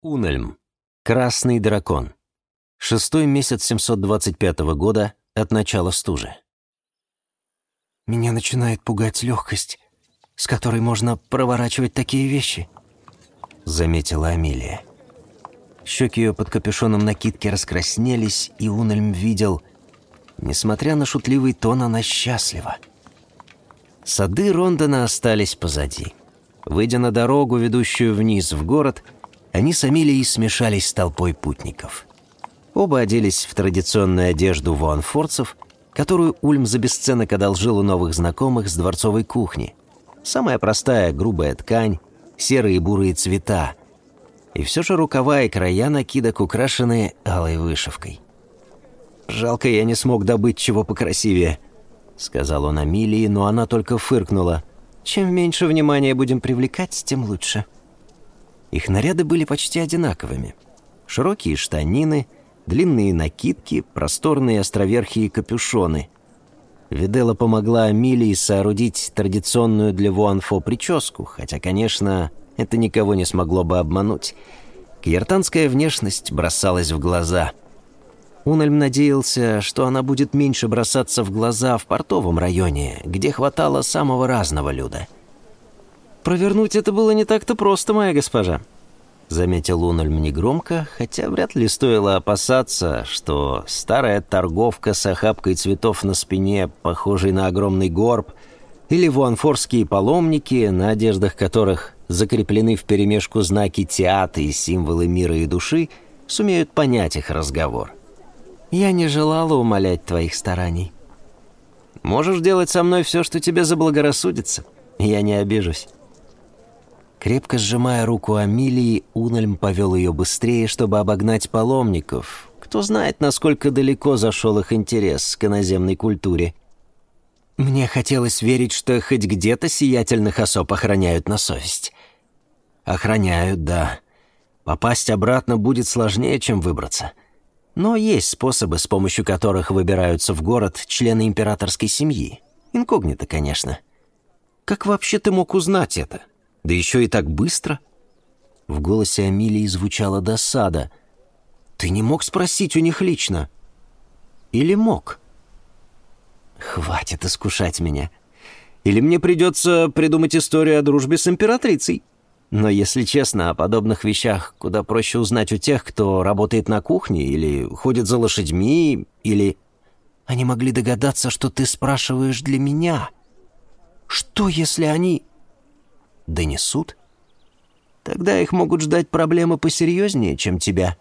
Унельм. Красный дракон. Шестой месяц 725 года от начала стужи. «Меня начинает пугать легкость, с которой можно проворачивать такие вещи», — заметила Амилия. Щеки ее под капюшоном накидки раскраснелись, и Унельм видел, несмотря на шутливый тон, она счастлива. Сады Рондона остались позади. Выйдя на дорогу, ведущую вниз в город, — они с Амилией смешались с толпой путников. Оба оделись в традиционную одежду вуанфорцев, которую Ульм за бесценок одолжил у новых знакомых с дворцовой кухни. Самая простая грубая ткань, серые и бурые цвета. И все же рукава и края накидок украшены алой вышивкой. «Жалко, я не смог добыть чего покрасивее», — сказал он Амилии, но она только фыркнула. «Чем меньше внимания будем привлекать, тем лучше». Их наряды были почти одинаковыми. Широкие штанины, длинные накидки, просторные островерхие капюшоны. Видела помогла Амилии соорудить традиционную для Вуанфо прическу, хотя, конечно, это никого не смогло бы обмануть. Кьертанская внешность бросалась в глаза. Унальм надеялся, что она будет меньше бросаться в глаза в портовом районе, где хватало самого разного люда — «Провернуть это было не так-то просто, моя госпожа», — заметил Лунальм негромко, хотя вряд ли стоило опасаться, что старая торговка с охапкой цветов на спине, похожей на огромный горб, или вуанфорские паломники, на одеждах которых закреплены вперемешку знаки театра и символы мира и души, сумеют понять их разговор. «Я не желала умолять твоих стараний. Можешь делать со мной все, что тебе заблагорассудится. Я не обижусь». Крепко сжимая руку Амилии, Унельм повел ее быстрее, чтобы обогнать паломников. Кто знает, насколько далеко зашел их интерес к иноземной культуре. Мне хотелось верить, что хоть где-то сиятельных особ охраняют на совесть. Охраняют, да. Попасть обратно будет сложнее, чем выбраться. Но есть способы, с помощью которых выбираются в город члены императорской семьи. Инкогнито, конечно. Как вообще ты мог узнать это? Да еще и так быстро. В голосе Амилии звучала досада. «Ты не мог спросить у них лично?» «Или мог?» «Хватит искушать меня. Или мне придется придумать историю о дружбе с императрицей. Но, если честно, о подобных вещах куда проще узнать у тех, кто работает на кухне, или ходит за лошадьми, или...» «Они могли догадаться, что ты спрашиваешь для меня. Что, если они...» донесут? Тогда их могут ждать проблемы посерьезнее, чем тебя.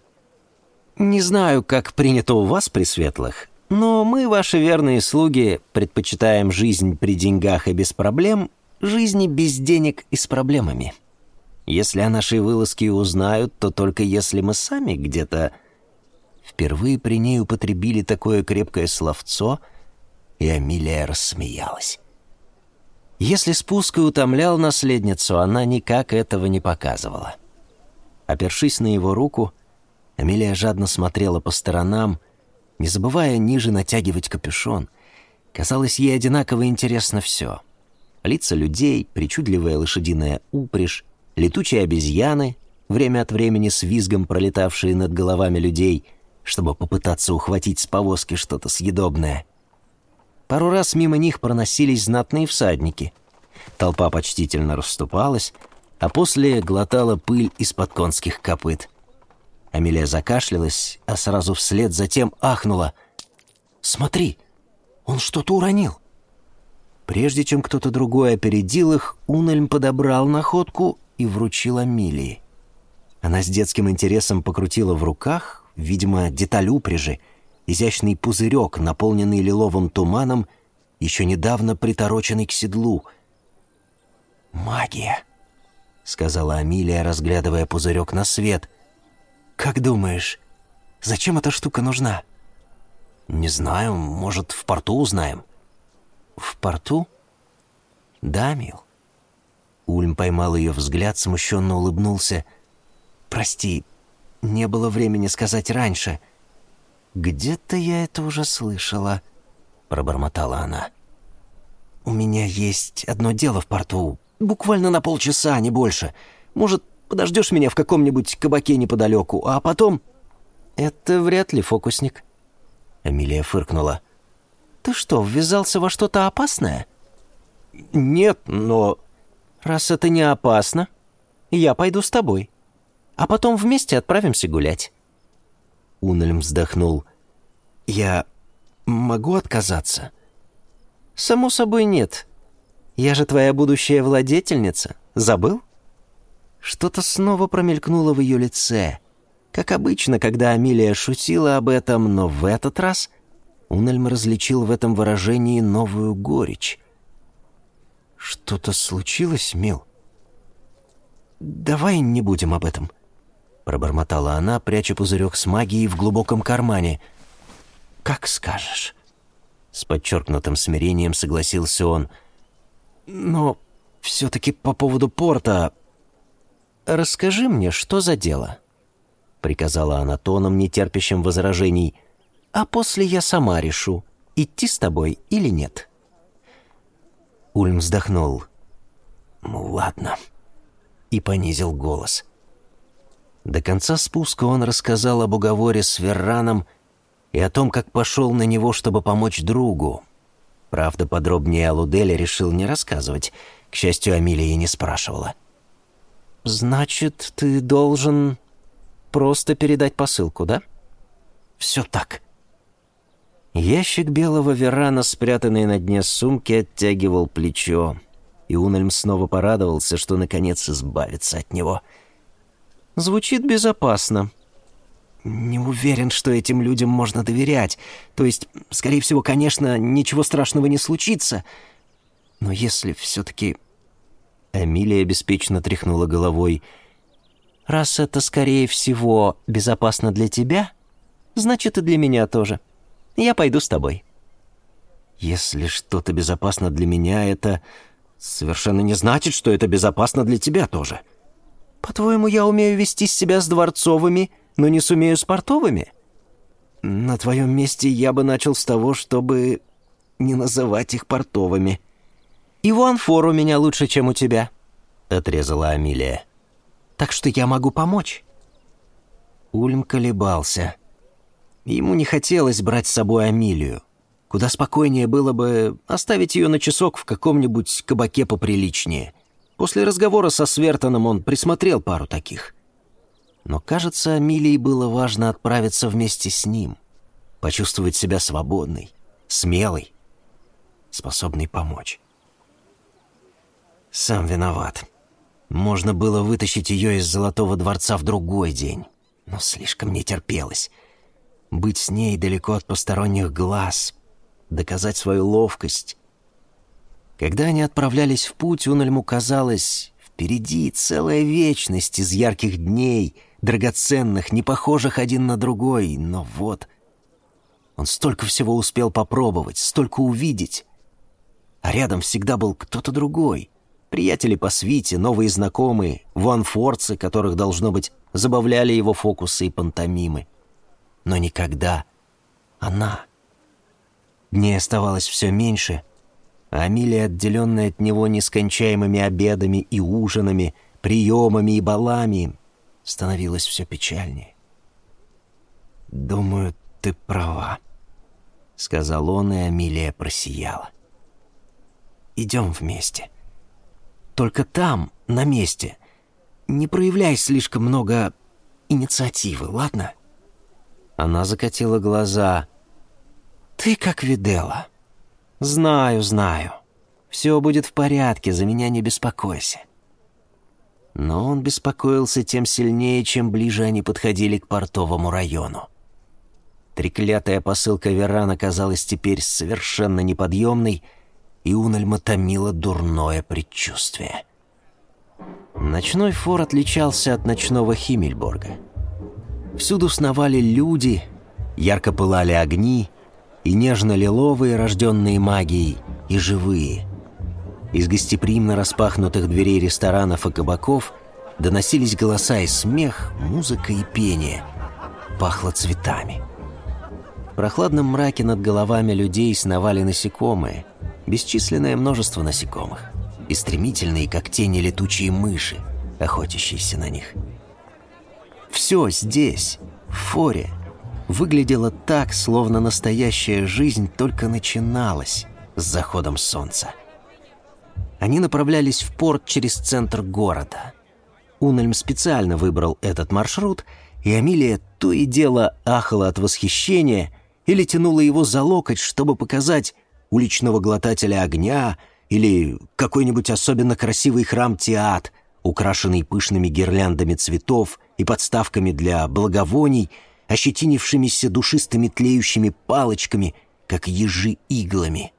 Не знаю, как принято у вас, Пресветлых, но мы, ваши верные слуги, предпочитаем жизнь при деньгах и без проблем, жизни без денег и с проблемами. Если о нашей вылазке узнают, то только если мы сами где-то... Впервые при ней употребили такое крепкое словцо, и Амилия рассмеялась. Если спуск и утомлял наследницу, она никак этого не показывала. Опершись на его руку, Амелия жадно смотрела по сторонам, не забывая ниже натягивать капюшон. Казалось, ей одинаково интересно все. Лица людей, причудливая лошадиная упряжь, летучие обезьяны, время от времени с визгом пролетавшие над головами людей, чтобы попытаться ухватить с повозки что-то съедобное — Пару раз мимо них проносились знатные всадники. Толпа почтительно расступалась, а после глотала пыль из-под конских копыт. Амелия закашлялась, а сразу вслед затем ахнула. «Смотри, он что-то уронил!» Прежде чем кто-то другой опередил их, Унельм подобрал находку и вручил Амелии. Она с детским интересом покрутила в руках, видимо, деталь упряжи — изящный пузырек, наполненный лиловым туманом, еще недавно притороченный к седлу. «Магия», — сказала Амилия, разглядывая пузырек на свет. «Как думаешь, зачем эта штука нужна?» «Не знаю, может, в порту узнаем». «В порту?» «Да, мил». Ульм поймал ее взгляд, смущенно улыбнулся. «Прости, не было времени сказать раньше». «Где-то я это уже слышала», — пробормотала она. «У меня есть одно дело в порту, буквально на полчаса, не больше. Может, подождешь меня в каком-нибудь кабаке неподалеку, а потом...» «Это вряд ли фокусник». Амилия фыркнула. «Ты что, ввязался во что-то опасное?» «Нет, но...» «Раз это не опасно, я пойду с тобой. А потом вместе отправимся гулять». Унельм вздохнул. «Я могу отказаться?» «Само собой нет. Я же твоя будущая владетельница. Забыл?» Что-то снова промелькнуло в ее лице. Как обычно, когда Амилия шутила об этом, но в этот раз Унельм различил в этом выражении новую горечь. «Что-то случилось, Мил?» «Давай не будем об этом», — пробормотала она, пряча пузырек с магией в глубоком кармане. «Как скажешь». С подчеркнутым смирением согласился он. «Но все-таки по поводу порта...» «Расскажи мне, что за дело?» — приказала она тоном, нетерпящим возражений. «А после я сама решу, идти с тобой или нет». Ульм вздохнул. «Ну ладно», и понизил голос. До конца спуска он рассказал об уговоре с Верраном и о том, как пошел на него, чтобы помочь другу. Правда, подробнее о Луделе решил не рассказывать. К счастью, Амилия не спрашивала. «Значит, ты должен просто передать посылку, да?» «Все так». Ящик белого верана, спрятанный на дне сумки, оттягивал плечо и Унельм снова порадовался, что наконец избавится от него. «Звучит безопасно», не уверен, что этим людям можно доверять. То есть, скорее всего, конечно, ничего страшного не случится. Но если все-таки... Эмилия беспечно тряхнула головой. «Раз это, скорее всего, безопасно для тебя, значит и для меня тоже. Я пойду с тобой». «Если что-то безопасно для меня, это совершенно не значит, что это безопасно для тебя тоже. По-твоему, я умею вести себя с дворцовыми, но не сумею с портовыми? На твоем месте я бы начал с того, чтобы не называть их портовыми. И вуанфор у меня лучше, чем у тебя, — отрезала Амилия. Так что я могу помочь. Ульм колебался. Ему не хотелось брать с собой Амилию. Куда спокойнее было бы оставить ее на часок в каком-нибудь кабаке поприличнее. После разговора со Свертоном он присмотрел пару таких. Но, кажется, Амилии было важно отправиться вместе с ним, почувствовать себя свободной, смелой, способной помочь. Сам виноват. Можно было вытащить ее из Золотого дворца в другой день, но слишком не терпелось. Быть с ней далеко от посторонних глаз, доказать свою ловкость. Когда они отправлялись в путь, Унельму казалось, впереди целая вечность из ярких дней, драгоценных, не похожих один на другой, но вот... Он столько всего успел попробовать, столько увидеть. А рядом всегда был кто-то другой. Приятели по свите, новые знакомые, ванфорцы, которых, должно быть, забавляли его фокусы и пантомимы. Но никогда она... Дней оставалось все меньше, Амилия, отделенная от него нескончаемыми обедами и ужинами, приемами и балами, становилась все печальнее. «Думаю, ты права», — сказал он, и Амилия просияла. «Идем вместе. Только там, на месте, не проявляй слишком много инициативы, ладно?» Она закатила глаза — «Ты как видела». «Знаю, знаю. Все будет в порядке, за меня не беспокойся». Но он беспокоился тем сильнее, чем ближе они подходили к портовому району. Треклятая посылка Веран оказалась теперь совершенно неподъемной, и Унальма томило дурное предчувствие. Ночной фор отличался от ночного Химмельборга. Всюду сновали люди, ярко пылали огни, и нежно-лиловые, рожденные магией, и живые. Из гостеприимно распахнутых дверей ресторанов и кабаков доносились голоса и смех, музыка и пение. Пахло цветами. В прохладном мраке над головами людей сновали насекомые, бесчисленное множество насекомых, и стремительные, как тени летучие мыши, охотящийся на них. Все здесь, в форе, выглядело так, словно настоящая жизнь только начиналась с заходом солнца. Они направлялись в порт через центр города. Унельм специально выбрал этот маршрут, и Амилия то и дело ахала от восхищения или тянула его за локоть, чтобы показать уличного глотателя огня или какой-нибудь особенно красивый храм-теат, украшенный пышными гирляндами цветов и подставками для благовоний, ощетинившимися душистыми тлеющими палочками, как ежи иглами.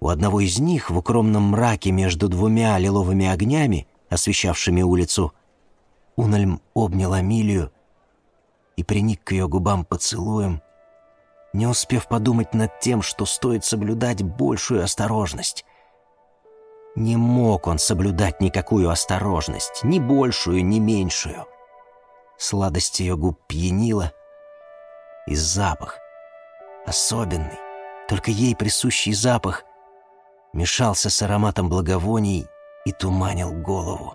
У одного из них в укромном мраке между двумя лиловыми огнями, освещавшими улицу, Унальм обнял Амилию и приник к ее губам поцелуем, не успев подумать над тем, что стоит соблюдать большую осторожность. Не мог он соблюдать никакую осторожность, ни большую, ни меньшую. Сладость ее губ пьянила, и запах, особенный, только ей присущий запах, мешался с ароматом благовоний и туманил голову.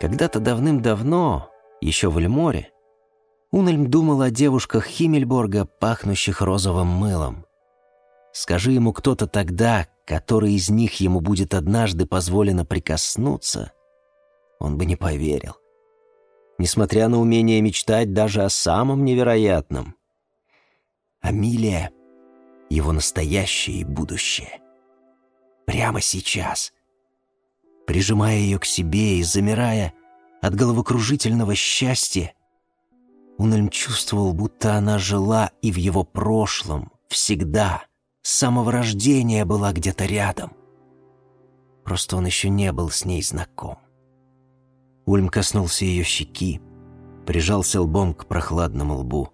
Когда-то давным-давно, еще в Эльморе, Унельм думал о девушках Химмельборга, пахнущих розовым мылом. Скажи ему кто-то тогда, который из них ему будет однажды позволено прикоснуться, он бы не поверил. Несмотря на умение мечтать даже о самом невероятном. Амилия — его настоящее и будущее. Прямо сейчас. Прижимая ее к себе и замирая от головокружительного счастья, Унельм чувствовал, будто она жила и в его прошлом, всегда, с самого рождения была где-то рядом. Просто он еще не был с ней знаком. Ульм коснулся ее щеки, прижался лбом к прохладному лбу.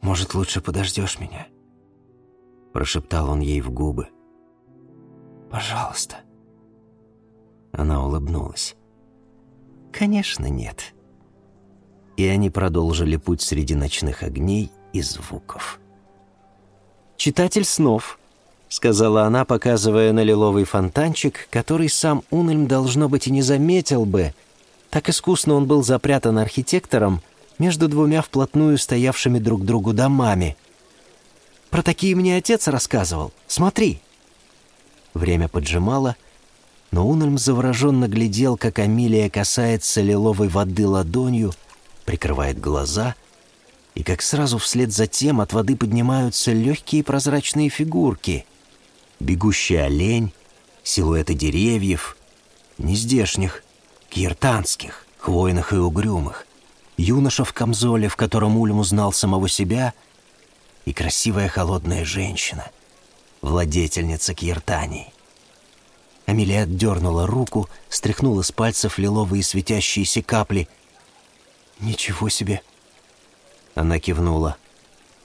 «Может, лучше подождешь меня?» Прошептал он ей в губы. «Пожалуйста». Она улыбнулась. «Конечно, нет» и они продолжили путь среди ночных огней и звуков. «Читатель снов», — сказала она, показывая на лиловый фонтанчик, который сам Унельм, должно быть, и не заметил бы. Так искусно он был запрятан архитектором между двумя вплотную стоявшими друг другу домами. «Про такие мне отец рассказывал. Смотри!» Время поджимало, но Унельм завороженно глядел, как Амилия касается лиловой воды ладонью — прикрывает глаза, и как сразу вслед за тем от воды поднимаются легкие прозрачные фигурки. Бегущий олень, силуэты деревьев, нездешних, киртанских, хвойных и угрюмых, юноша в камзоле, в котором Ульм узнал самого себя, и красивая холодная женщина, владетельница Киртании. Амелия отдернула руку, стряхнула с пальцев лиловые светящиеся капли — «Ничего себе!» Она кивнула.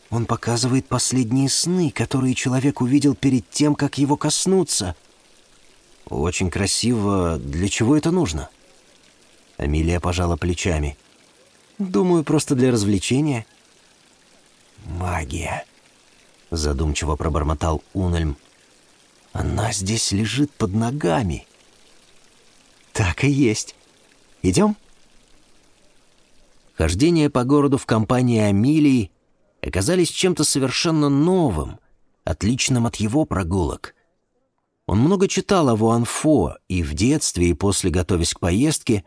«Он показывает последние сны, которые человек увидел перед тем, как его коснуться». «Очень красиво. Для чего это нужно?» Амилия пожала плечами. «Думаю, просто для развлечения». «Магия», — задумчиво пробормотал Унельм. «Она здесь лежит под ногами». «Так и есть. Идем?» Хождение по городу в компании Амилии оказались чем-то совершенно новым, отличным от его прогулок. Он много читал о Вуанфо и в детстве, и после готовясь к поездке,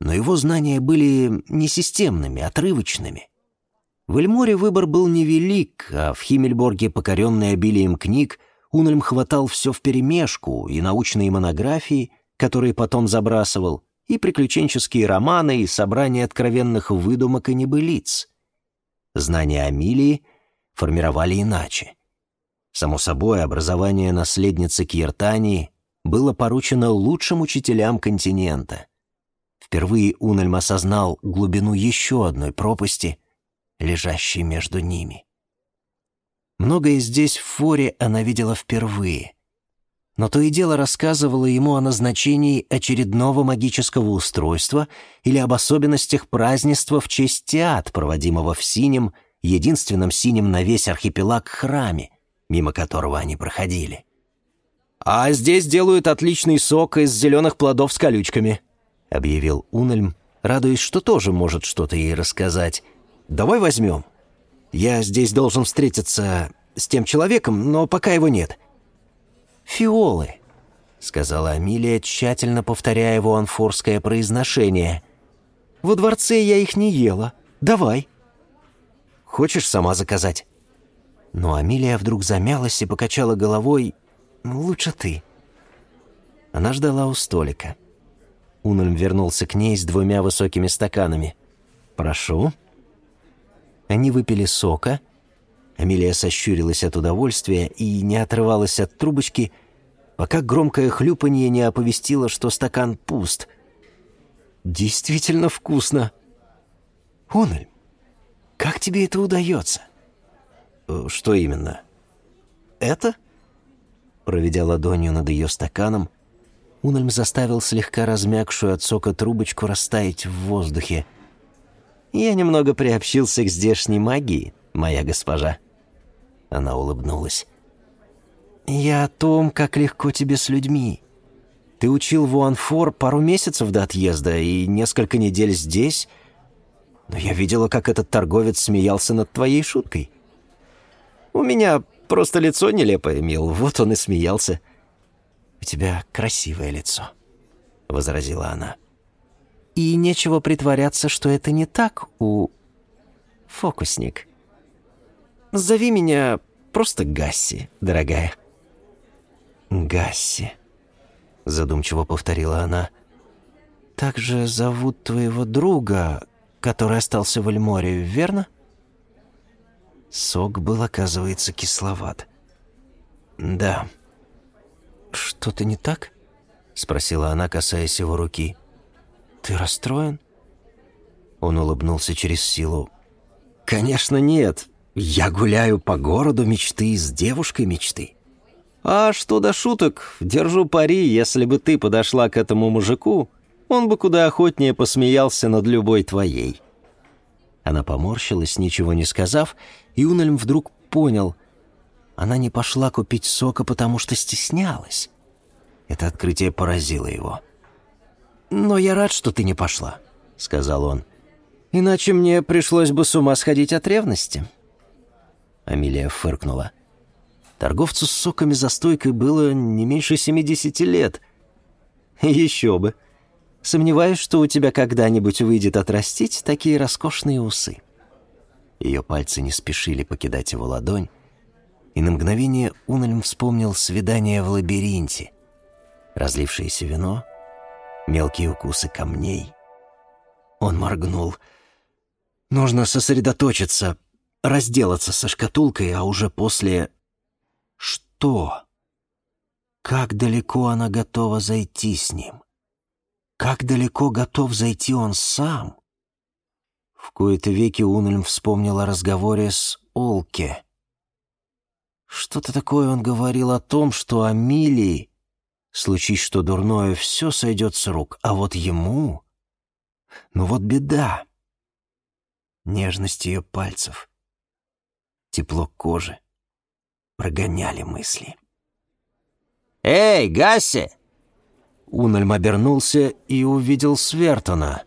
но его знания были несистемными, отрывочными. В Эльморе выбор был невелик, а в Химмельборге, покоренный обилием книг, Унельм хватал все вперемешку, и научные монографии, которые потом забрасывал, и приключенческие романы, и собрания откровенных выдумок и небылиц. Знания Амилии формировали иначе. Само собой, образование наследницы Киртании было поручено лучшим учителям континента. Впервые Унельм осознал глубину еще одной пропасти, лежащей между ними. Многое здесь в форе она видела впервые — но то и дело рассказывала ему о назначении очередного магического устройства или об особенностях празднества в честь теат, проводимого в синем, единственном синем на весь архипелаг храме, мимо которого они проходили. «А здесь делают отличный сок из зеленых плодов с колючками», — объявил Унельм, радуясь, что тоже может что-то ей рассказать. «Давай возьмем. Я здесь должен встретиться с тем человеком, но пока его нет». «Фиолы», — сказала Амилия, тщательно повторяя его анфорское произношение. «Во дворце я их не ела. Давай». «Хочешь сама заказать?» Но Амилия вдруг замялась и покачала головой. «Ну, «Лучше ты». Она ждала у столика. Унельм вернулся к ней с двумя высокими стаканами. «Прошу». Они выпили сока. Амилия сощурилась от удовольствия и не отрывалась от трубочки, пока громкое хлюпанье не оповестило, что стакан пуст. «Действительно вкусно!» «Унельм, как тебе это удается?» «Э, «Что именно?» «Это?» Проведя ладонью над ее стаканом, Унельм заставил слегка размягшую от сока трубочку растаять в воздухе. «Я немного приобщился к здешней магии, моя госпожа». Она улыбнулась. «Я о том, как легко тебе с людьми. Ты учил в Уанфор пару месяцев до отъезда и несколько недель здесь, но я видела, как этот торговец смеялся над твоей шуткой. У меня просто лицо нелепое, мил, вот он и смеялся». «У тебя красивое лицо», — возразила она. «И нечего притворяться, что это не так у... фокусник. Зови меня просто Гасси, дорогая». «Гасси», — задумчиво повторила она. «Так же зовут твоего друга, который остался в Эльморе, верно?» Сок был, оказывается, кисловат. «Да». «Что-то не так?» — спросила она, касаясь его руки. «Ты расстроен?» Он улыбнулся через силу. «Конечно нет. Я гуляю по городу мечты с девушкой мечты. А что до шуток, держу пари, если бы ты подошла к этому мужику, он бы куда охотнее посмеялся над любой твоей». Она поморщилась, ничего не сказав, и Унельм вдруг понял. Она не пошла купить сока, потому что стеснялась. Это открытие поразило его. «Но я рад, что ты не пошла», — сказал он. «Иначе мне пришлось бы с ума сходить от ревности». Амилия фыркнула. Торговцу с соками за стойкой было не меньше семидесяти лет. Еще бы. Сомневаюсь, что у тебя когда-нибудь выйдет отрастить такие роскошные усы. Ее пальцы не спешили покидать его ладонь, и на мгновение Унельм вспомнил свидание в лабиринте. Разлившееся вино, мелкие укусы камней. Он моргнул. «Нужно сосредоточиться, разделаться со шкатулкой, а уже после что? Как далеко она готова зайти с ним? Как далеко готов зайти он сам? В кои-то веки Унельм вспомнил о разговоре с Олке. Что-то такое он говорил о том, что Амилии, случись что дурное, все сойдет с рук, а вот ему... Ну вот беда. Нежность ее пальцев, тепло кожи, прогоняли мысли. «Эй, Гасси!» Унельм обернулся и увидел Свертона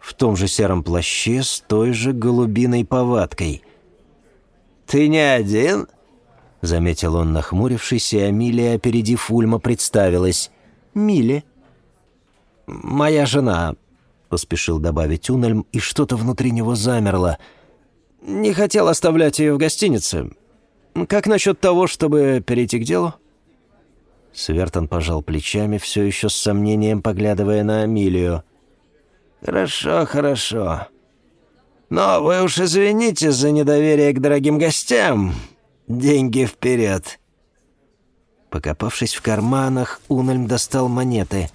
в том же сером плаще с той же голубиной повадкой. «Ты не один?» — заметил он, нахмурившись, и Амилия, опередив Ульма, представилась. «Миле». «Моя жена», — поспешил добавить Унельм, и что-то внутри него замерло. «Не хотел оставлять ее в гостинице. Как насчет того, чтобы перейти к делу?» Свертон пожал плечами, все еще с сомнением поглядывая на Амилию. «Хорошо, хорошо. Но вы уж извините за недоверие к дорогим гостям. Деньги вперед!» Покопавшись в карманах, Унельм достал монеты.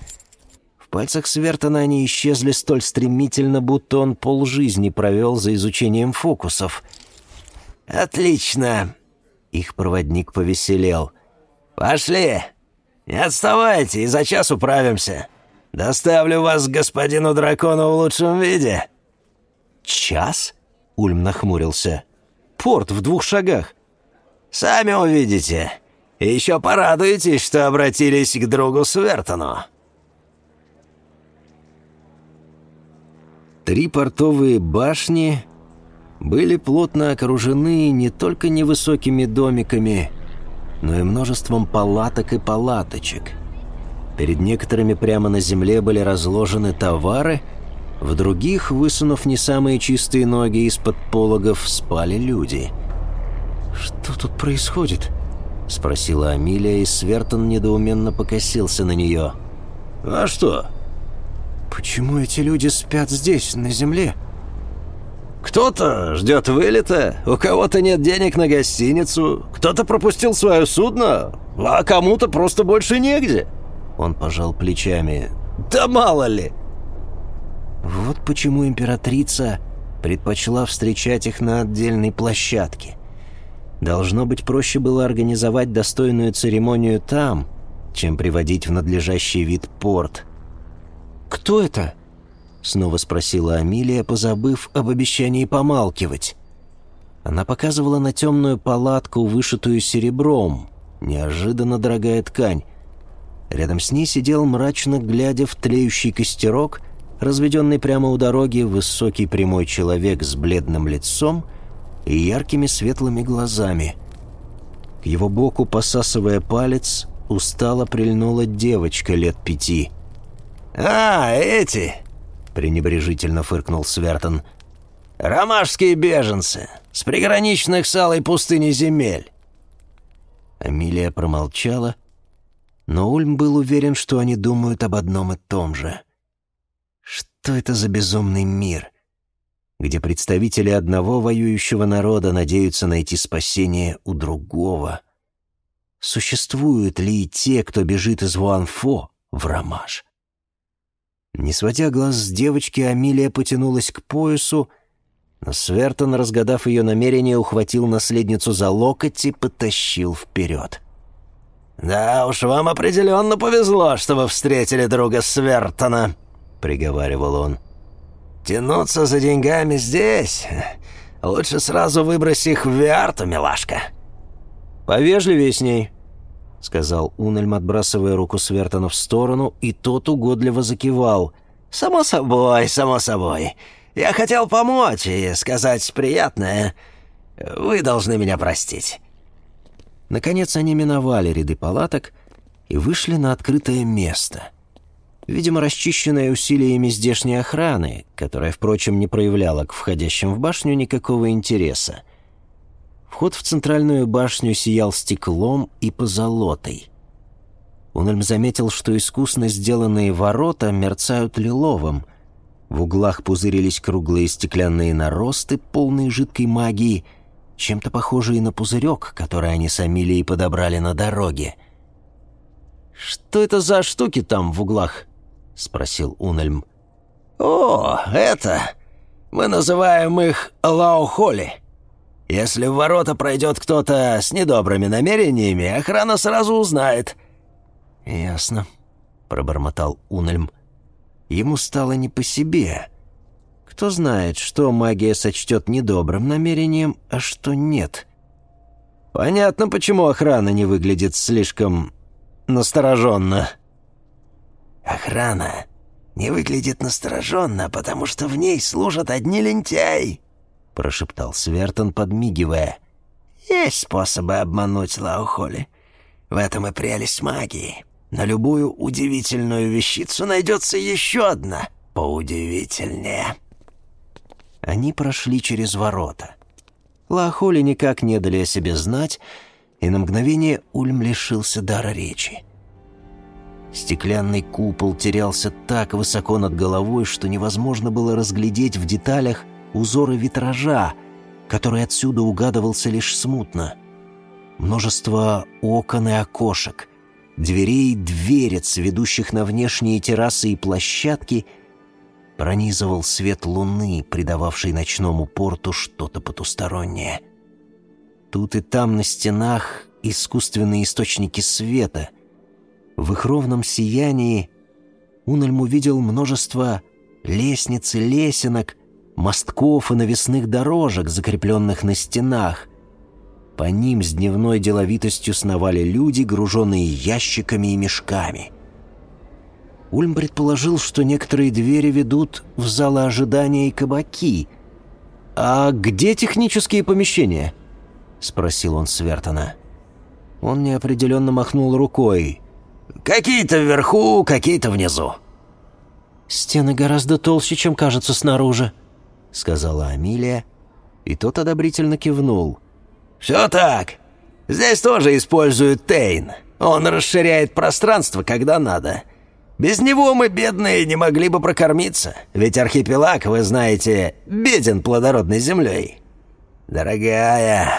В пальцах Свертона они исчезли столь стремительно, будто он полжизни провел за изучением фокусов. «Отлично!» Их проводник повеселел. «Пошли! Не отставайте, и за час управимся. Доставлю вас к господину дракону в лучшем виде». «Час?» — Ульм нахмурился. «Порт в двух шагах». «Сами увидите. И еще порадуйтесь, что обратились к другу Свертону». Три портовые башни были плотно окружены не только невысокими домиками, но и множеством палаток и палаточек. Перед некоторыми прямо на земле были разложены товары, в других, высунув не самые чистые ноги из-под пологов, спали люди. «Что тут происходит?» — спросила Амилия, и Свертон недоуменно покосился на нее. «А что?» «Почему эти люди спят здесь, на земле?» Кто-то ждет вылета, у кого-то нет денег на гостиницу, кто-то пропустил свое судно, а кому-то просто больше негде. Он пожал плечами. Да мало ли. Вот почему императрица предпочла встречать их на отдельной площадке. Должно быть, проще было организовать достойную церемонию там, чем приводить в надлежащий вид порт. «Кто это?» Снова спросила Амилия, позабыв об обещании помалкивать. Она показывала на темную палатку, вышитую серебром. Неожиданно дорогая ткань. Рядом с ней сидел, мрачно глядя в тлеющий костерок, разведенный прямо у дороги, высокий прямой человек с бледным лицом и яркими светлыми глазами. К его боку, посасывая палец, устало прильнула девочка лет пяти. «А, эти!» пренебрежительно фыркнул Свертон. «Ромашские беженцы, с приграничных с алой пустыни земель». Амилия промолчала, но Ульм был уверен, что они думают об одном и том же. Что это за безумный мир, где представители одного воюющего народа надеются найти спасение у другого? Существуют ли и те, кто бежит из Вуанфо в Ромаш? Не сводя глаз с девочки, Амилия потянулась к поясу, но Свертон, разгадав ее намерение, ухватил наследницу за локоть и потащил вперед. «Да уж, вам определенно повезло, что вы встретили друга Свертона», — приговаривал он. «Тянуться за деньгами здесь? Лучше сразу выбрось их в Виарту, милашка». «Повежливее с ней», — сказал Унельм, отбрасывая руку Свертона в сторону, и тот угодливо закивал. «Само собой, само собой. Я хотел помочь и сказать приятное. Вы должны меня простить». Наконец они миновали ряды палаток и вышли на открытое место. Видимо, расчищенное усилиями здешней охраны, которая, впрочем, не проявляла к входящим в башню никакого интереса. Вход в центральную башню сиял стеклом и позолотой. Унельм заметил, что искусно сделанные ворота мерцают лиловым. В углах пузырились круглые стеклянные наросты, полные жидкой магии, чем-то похожие на пузырек, который они с Амилией подобрали на дороге. «Что это за штуки там в углах?» — спросил Унельм. «О, это... Мы называем их лаохоли», если в ворота пройдет кто-то с недобрыми намерениями, охрана сразу узнает». «Ясно», — пробормотал Унельм. Ему стало не по себе. Кто знает, что магия сочтет недобрым намерением, а что нет. Понятно, почему охрана не выглядит слишком настороженно. Охрана не выглядит настороженно, потому что в ней служат одни лентяи, прошептал Свертон, подмигивая. «Есть способы обмануть Лаухоли. В этом и прелесть магии. На любую удивительную вещицу найдется еще одна, поудивительнее». Они прошли через ворота. Лаохоли никак не дали о себе знать, и на мгновение Ульм лишился дара речи. Стеклянный купол терялся так высоко над головой, что невозможно было разглядеть в деталях — узоры витража, который отсюда угадывался лишь смутно. Множество окон и окошек, дверей и дверец, ведущих на внешние террасы и площадки, пронизывал свет луны, придававший ночному порту что-то потустороннее. Тут и там на стенах искусственные источники света. В их ровном сиянии Унельм увидел множество лестниц и лесенок, мостков и навесных дорожек, закрепленных на стенах. По ним с дневной деловитостью сновали люди, груженные ящиками и мешками. Ульм предположил, что некоторые двери ведут в залы ожидания и кабаки. «А где технические помещения?» — спросил он Свертона. Он неопределенно махнул рукой. «Какие-то вверху, какие-то внизу». «Стены гораздо толще, чем кажется снаружи», — сказала Амилия, и тот одобрительно кивнул. «Все так. Здесь тоже используют Тейн. Он расширяет пространство, когда надо. Без него мы, бедные, не могли бы прокормиться, ведь архипелаг, вы знаете, беден плодородной землей. Дорогая,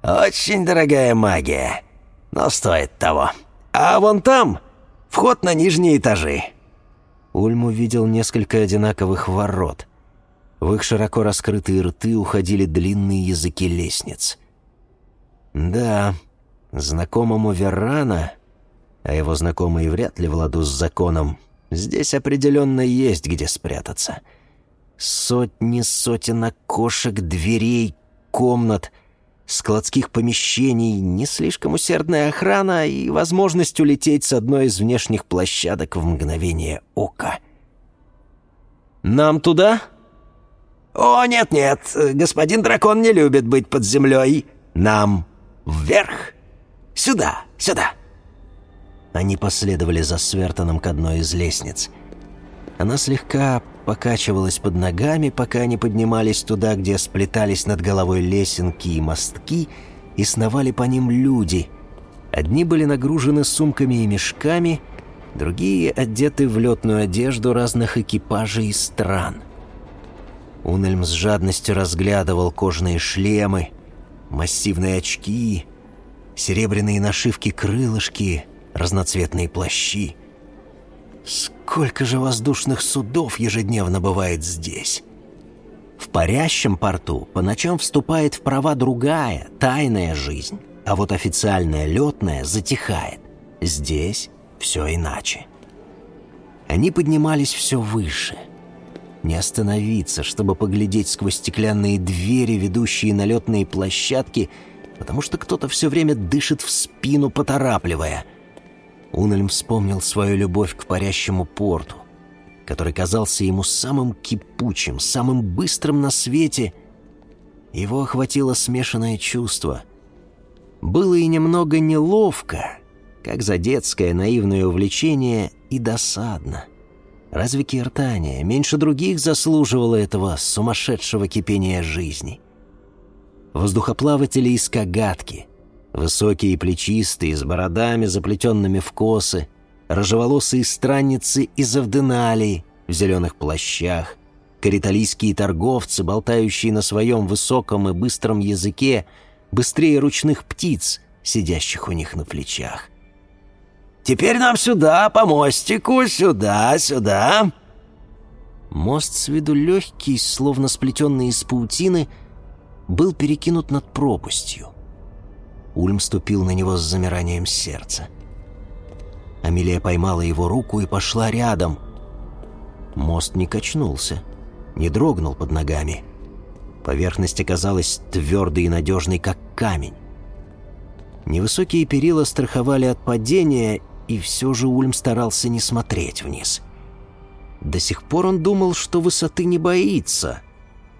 очень дорогая магия, но стоит того. А вон там вход на нижние этажи». Ульм увидел несколько одинаковых ворот. В их широко раскрытые рты уходили длинные языки лестниц. Да, знакомому Веррана а его знакомые вряд ли в ладу с законом, здесь определенно есть где спрятаться. Сотни сотен окошек, дверей, комнат, складских помещений, не слишком усердная охрана и возможность улететь с одной из внешних площадок в мгновение ока. «Нам туда?» «О, нет-нет, господин дракон не любит быть под землей. Нам вверх. Сюда, сюда». Они последовали за Свертоном к одной из лестниц. Она слегка покачивалась под ногами, пока они поднимались туда, где сплетались над головой лесенки и мостки, и сновали по ним люди. Одни были нагружены сумками и мешками, другие одеты в летную одежду разных экипажей и стран. Унельм с жадностью разглядывал кожаные шлемы, массивные очки, серебряные нашивки-крылышки — разноцветные плащи. Сколько же воздушных судов ежедневно бывает здесь? В парящем порту по ночам вступает в права другая, тайная жизнь, а вот официальная летная затихает. Здесь все иначе. Они поднимались все выше. Не остановиться, чтобы поглядеть сквозь стеклянные двери, ведущие на летные площадки, потому что кто-то все время дышит в спину, поторапливая — Унельм вспомнил свою любовь к парящему порту, который казался ему самым кипучим, самым быстрым на свете. Его охватило смешанное чувство. Было и немного неловко, как за детское наивное увлечение, и досадно. Разве Киртания меньше других заслуживала этого сумасшедшего кипения жизни? Воздухоплаватели из Кагатки — Высокие и плечистые, с бородами, заплетенными в косы, рыжеволосые странницы из Авденалии в зеленых плащах, кариталийские торговцы, болтающие на своем высоком и быстром языке, быстрее ручных птиц, сидящих у них на плечах. «Теперь нам сюда, по мостику, сюда, сюда!» Мост с виду легкий, словно сплетенный из паутины, был перекинут над пропастью. Ульм ступил на него с замиранием сердца. Амелия поймала его руку и пошла рядом. Мост не качнулся, не дрогнул под ногами. Поверхность оказалась твердой и надежной, как камень. Невысокие перила страховали от падения, и все же Ульм старался не смотреть вниз. До сих пор он думал, что высоты не боится.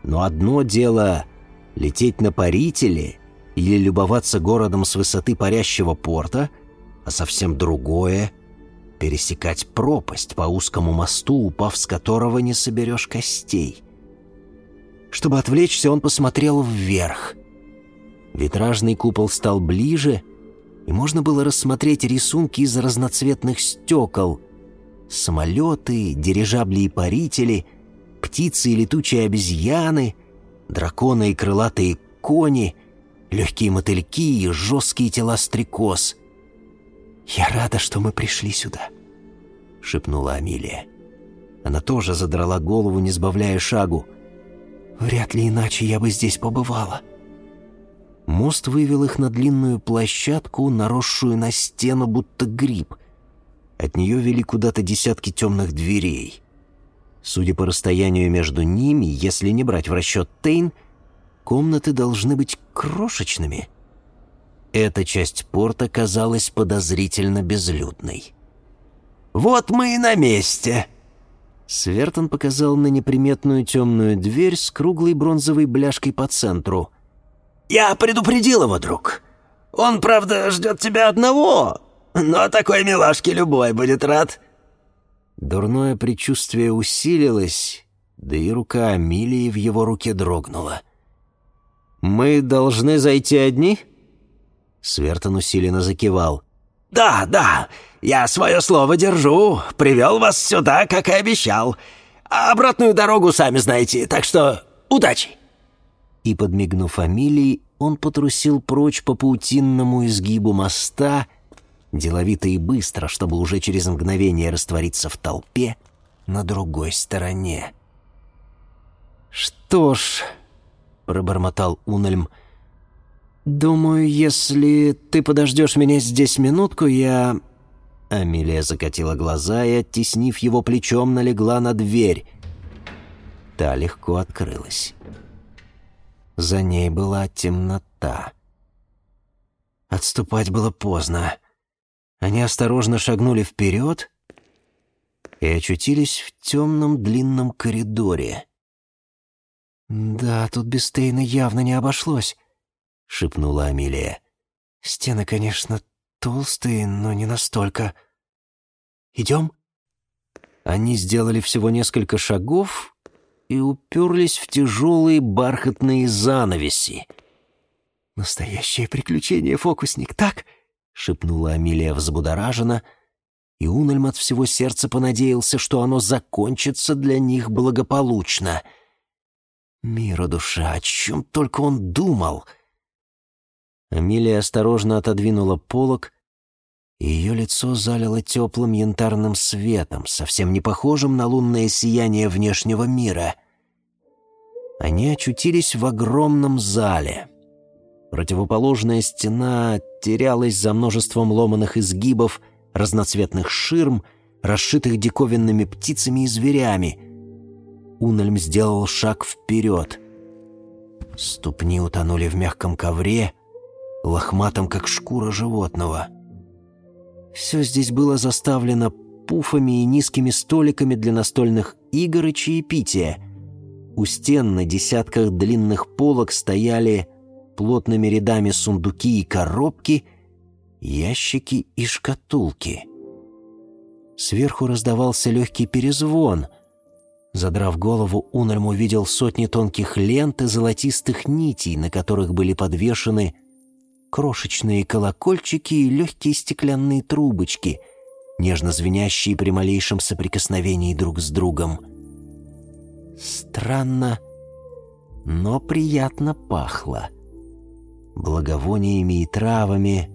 Но одно дело — лететь на парителе — или любоваться городом с высоты парящего порта, а совсем другое — пересекать пропасть по узкому мосту, упав с которого не соберешь костей. Чтобы отвлечься, он посмотрел вверх. Витражный купол стал ближе, и можно было рассмотреть рисунки из разноцветных стекол. Самолеты, дирижабли и парители, птицы и летучие обезьяны, драконы и крылатые кони — легкие мотыльки и жесткие тела стрекоз. «Я рада, что мы пришли сюда», — шепнула Амилия. Она тоже задрала голову, не сбавляя шагу. «Вряд ли иначе я бы здесь побывала». Мост вывел их на длинную площадку, наросшую на стену, будто гриб. От нее вели куда-то десятки темных дверей. Судя по расстоянию между ними, если не брать в расчет Тейн, Комнаты должны быть крошечными, эта часть порта казалась подозрительно безлюдной. «Вот мы и на месте!» Свертон показал на неприметную темную дверь с круглой бронзовой бляшкой по центру. «Я предупредил его, друг. Он, правда, ждет тебя одного, но такой милашке любой будет рад». Дурное предчувствие усилилось, да и рука Амилии в его руке дрогнула. «Мы должны зайти одни?» Свертон усиленно закивал. «Да, да, я свое слово держу. Привел вас сюда, как и обещал. А обратную дорогу сами знаете, так что удачи!» И, подмигнув Амилии, он потрусил прочь по паутинному изгибу моста, деловито и быстро, чтобы уже через мгновение раствориться в толпе на другой стороне. «Что ж», — пробормотал Унельм, — «думаю, если ты подождешь меня здесь минутку, я...» Амелия закатила глаза и, оттеснив его плечом, налегла на дверь. Та легко открылась. За ней была темнота. Отступать было поздно. Они осторожно шагнули вперед и очутились в темном длинном коридоре. «Да, тут без Стейна явно не обошлось», — шепнула Амелия. «Стены, конечно, толстые, но не настолько. Идем?» Они сделали всего несколько шагов и уперлись в тяжелые бархатные занавеси. «Настоящее приключение, фокусник, так?» — шепнула Амелия взбудораженно, и Унельм от всего сердца понадеялся, что оно закончится для них благополучно. Мира душа, о чем только он думал! Амелия осторожно отодвинула полог и ее лицо залило теплым янтарным светом, совсем не похожим на лунное сияние внешнего мира. Они очутились в огромном зале. Противоположная стена терялась за множеством ломаных изгибов, разноцветных ширм, расшитых диковинными птицами и зверями. Унельм сделал шаг вперед. Ступни утонули в мягком ковре, лохматом, как шкура животного — все здесь было заставлено пуфами и низкими столиками для настольных игр и чаепития. У стен на десятках длинных полок стояли плотными рядами сундуки и коробки, ящики и шкатулки. Сверху раздавался легкий перезвон. Задрав голову, Унельм увидел сотни тонких лент и золотистых нитей, на которых были подвешены крошечные колокольчики и легкие стеклянные трубочки, нежно звенящие при малейшем соприкосновении друг с другом. Странно, но приятно пахло. Благовониями и травами,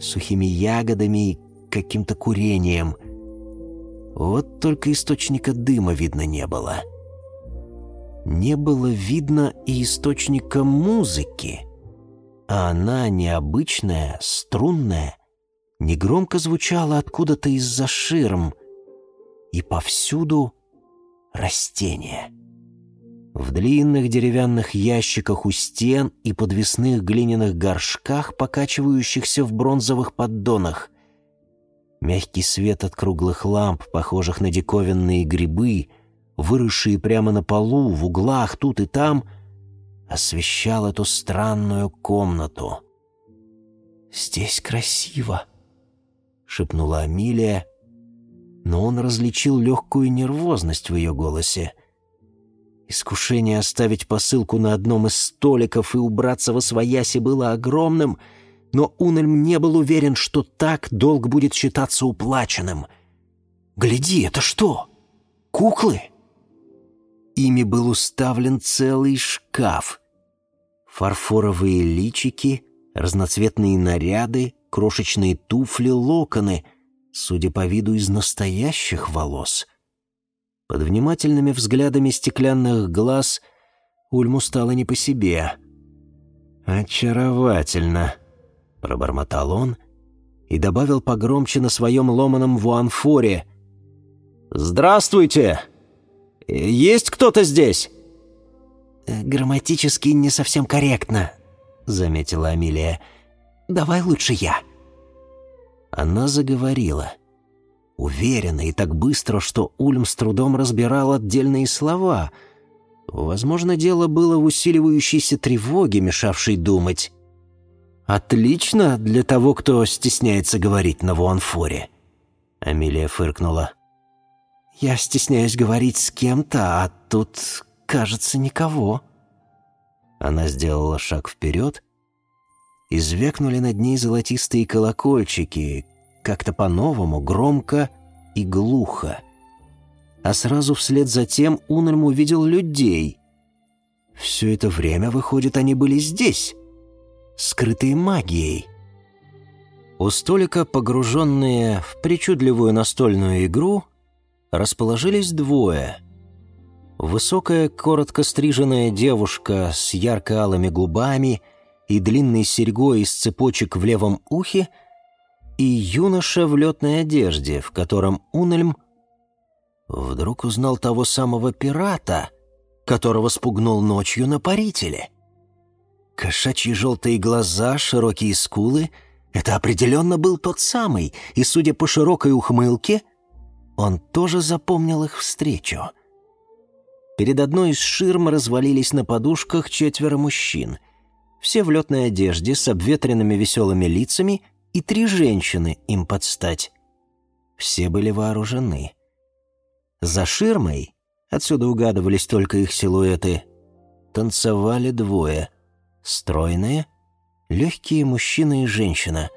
сухими ягодами и каким-то курением. Вот только источника дыма видно не было. Не было видно и источника музыки а она необычная, струнная, негромко звучала откуда-то из-за ширм, и повсюду растения. В длинных деревянных ящиках у стен и подвесных глиняных горшках, покачивающихся в бронзовых поддонах. Мягкий свет от круглых ламп, похожих на диковинные грибы, выросшие прямо на полу, в углах, тут и там — освещал эту странную комнату. «Здесь красиво», — шепнула Амилия, но он различил легкую нервозность в ее голосе. Искушение оставить посылку на одном из столиков и убраться во свояси было огромным, но Унельм не был уверен, что так долг будет считаться уплаченным. «Гляди, это что? Куклы?» Ими был уставлен целый шкаф. Фарфоровые личики, разноцветные наряды, крошечные туфли, локоны, судя по виду, из настоящих волос. Под внимательными взглядами стеклянных глаз Ульму стало не по себе. «Очаровательно», — пробормотал он и добавил погромче на своем ломаном вуанфоре. «Здравствуйте!» Есть кто-то здесь?» «Грамматически не совсем корректно», — заметила Амилия. давай лучше я». Она заговорила. Уверенно и так быстро, что Ульм с трудом разбирал отдельные слова. Возможно, дело было в усиливающейся тревоге, мешавшей думать. «Отлично для того, кто стесняется говорить на Вуанфоре», — Амелия фыркнула. «Я стесняюсь говорить с кем-то, а тут, кажется, никого». Она сделала шаг вперед, и звякнули над ней золотистые колокольчики, как-то по-новому, громко и глухо. А сразу вслед за тем Унельм увидел людей. Все это время, выходит, они были здесь, скрытые магией. У столика, погруженные в причудливую настольную игру, расположились двое. Высокая, коротко стриженная девушка с ярко-алыми губами и длинной серьгой из цепочек в левом ухе и юноша в летной одежде, в котором Унельм вдруг узнал того самого пирата, которого спугнул ночью на парителе. Кошачьи желтые глаза, широкие скулы — это определенно был тот самый, и, судя по широкой ухмылке, он тоже запомнил их встречу. Перед одной из ширм развалились на подушках четверо мужчин. Все в летной одежде, с обветренными веселыми лицами, и три женщины им подстать. Все были вооружены. За ширмой, отсюда угадывались только их силуэты, танцевали двое — Стройные, легкие мужчина и женщина.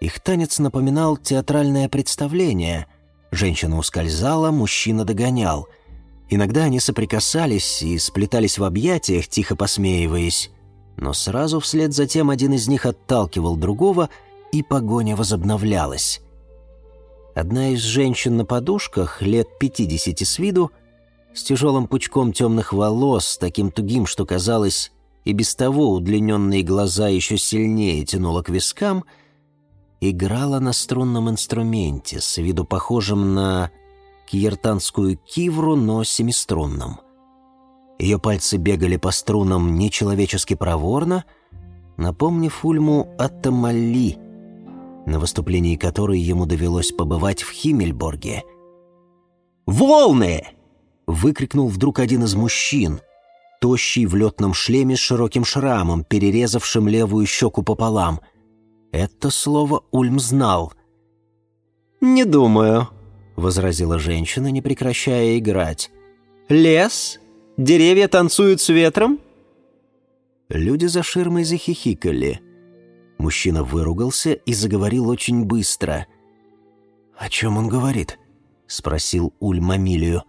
Их танец напоминал театральное представление. Женщина ускользала, мужчина догонял. Иногда они соприкасались и сплетались в объятиях, тихо посмеиваясь. Но сразу вслед за тем один из них отталкивал другого, и погоня возобновлялась. Одна из женщин на подушках, лет пятидесяти с виду, с тяжелым пучком темных волос, таким тугим, что казалось, и без того удлиненные глаза еще сильнее тянуло к вискам, играла на струнном инструменте, с виду похожем на киертанскую кивру, но семиструнном. Ее пальцы бегали по струнам нечеловечески проворно, напомнив Ульму о Тамали, на выступлении которой ему довелось побывать в Химмельборге. «Волны!» — выкрикнул вдруг один из мужчин, тощий в летном шлеме с широким шрамом, перерезавшим левую щеку пополам. Это слово Ульм знал. «Не думаю», — возразила женщина, не прекращая играть. «Лес? Деревья танцуют с ветром?» Люди за ширмой захихикали. Мужчина выругался и заговорил очень быстро. «О чем он говорит?» — спросил Ульм Амилию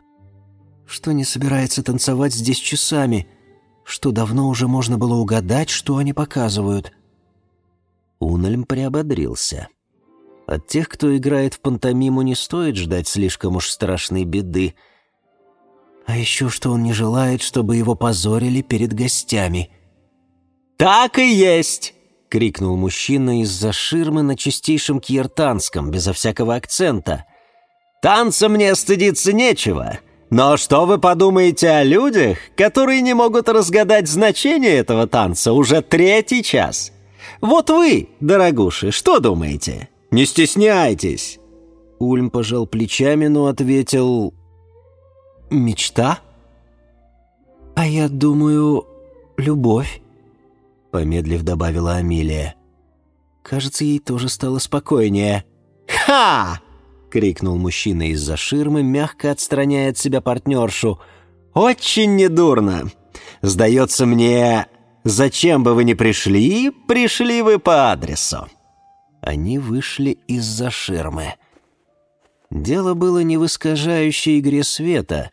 что не собирается танцевать здесь часами, что давно уже можно было угадать, что они показывают. Унельм приободрился. От тех, кто играет в пантомиму, не стоит ждать слишком уж страшной беды. А еще что он не желает, чтобы его позорили перед гостями. «Так и есть!» — крикнул мужчина из-за ширмы на чистейшем кьертанском, безо всякого акцента. «Танца мне стыдиться нечего. Но что вы подумаете о людях, которые не могут разгадать значение этого танца уже третий час? Вот вы, дорогуши, что думаете? Не стесняйтесь!» Ульм пожал плечами, но ответил «Мечта?» «А я думаю, любовь», — помедлив добавила Амилия. Кажется, ей тоже стало спокойнее. «Ха!» — крикнул мужчина из-за ширмы, мягко отстраняя от себя партнершу. «Очень недурно. Сдается мне, зачем бы вы ни пришли, пришли вы по адресу». Они вышли из-за ширмы. Дело было не в искажающей игре света.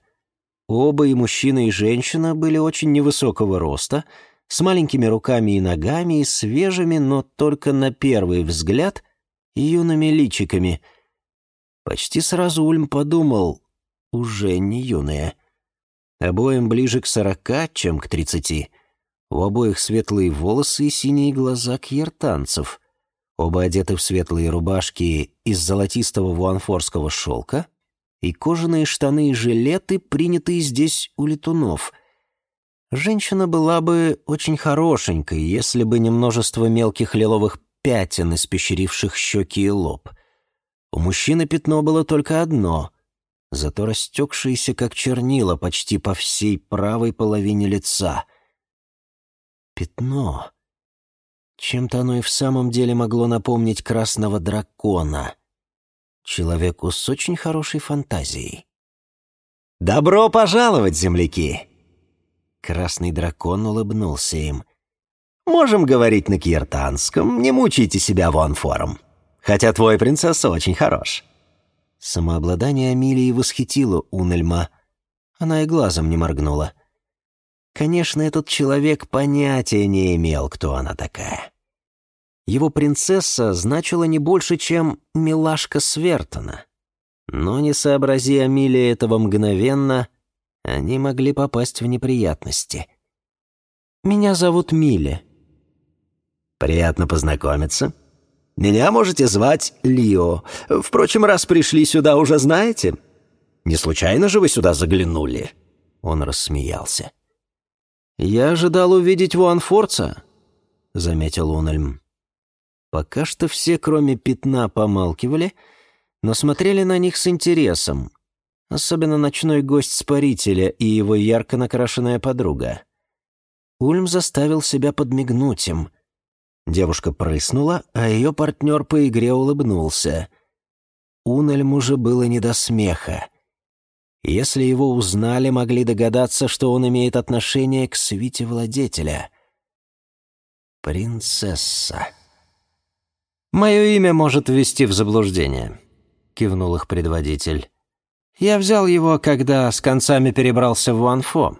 Оба, и мужчина, и женщина, были очень невысокого роста, с маленькими руками и ногами, и свежими, но только на первый взгляд, юными личиками — Почти сразу Ульм подумал, уже не юные. Обоим ближе к сорока, чем к тридцати. У обоих светлые волосы и синие глаза кьертанцев. Оба одеты в светлые рубашки из золотистого вуанфорского шелка и кожаные штаны и жилеты, принятые здесь у летунов. Женщина была бы очень хорошенькой, если бы не множество мелких лиловых пятен, испещеривших щеки и лоб. У мужчины пятно было только одно, зато растекшееся, как чернила, почти по всей правой половине лица. Пятно. Чем-то оно и в самом деле могло напомнить красного дракона. Человеку с очень хорошей фантазией. «Добро пожаловать, земляки!» Красный дракон улыбнулся им. «Можем говорить на киртанском, не мучайте себя вон форум. Хотя твой принцесса очень хорош». Самообладание Амилии восхитило Унельма. Она и глазом не моргнула. Конечно, этот человек понятия не имел, кто она такая. Его принцесса значила не больше, чем милашка Свертона. Но не сообрази Амилия этого мгновенно, они могли попасть в неприятности. «Меня зовут Миле». «Приятно познакомиться. Меня можете звать Лио. Впрочем, раз пришли сюда, уже знаете. Не случайно же вы сюда заглянули?» Он рассмеялся. «Я ожидал увидеть Вуанфорца», — заметил Унельм. Пока что все, кроме пятна, помалкивали, но смотрели на них с интересом, особенно ночной гость Спарителя и его ярко накрашенная подруга. Ульм заставил себя подмигнуть им. Девушка прыснула, а ее партнер по игре улыбнулся. Унельму же было не до смеха. Если его узнали, могли догадаться, что он имеет отношение к свите владетеля. «Принцесса». «Мое имя может ввести в заблуждение», — кивнул их предводитель. Я взял его, когда с концами перебрался в Уанфо.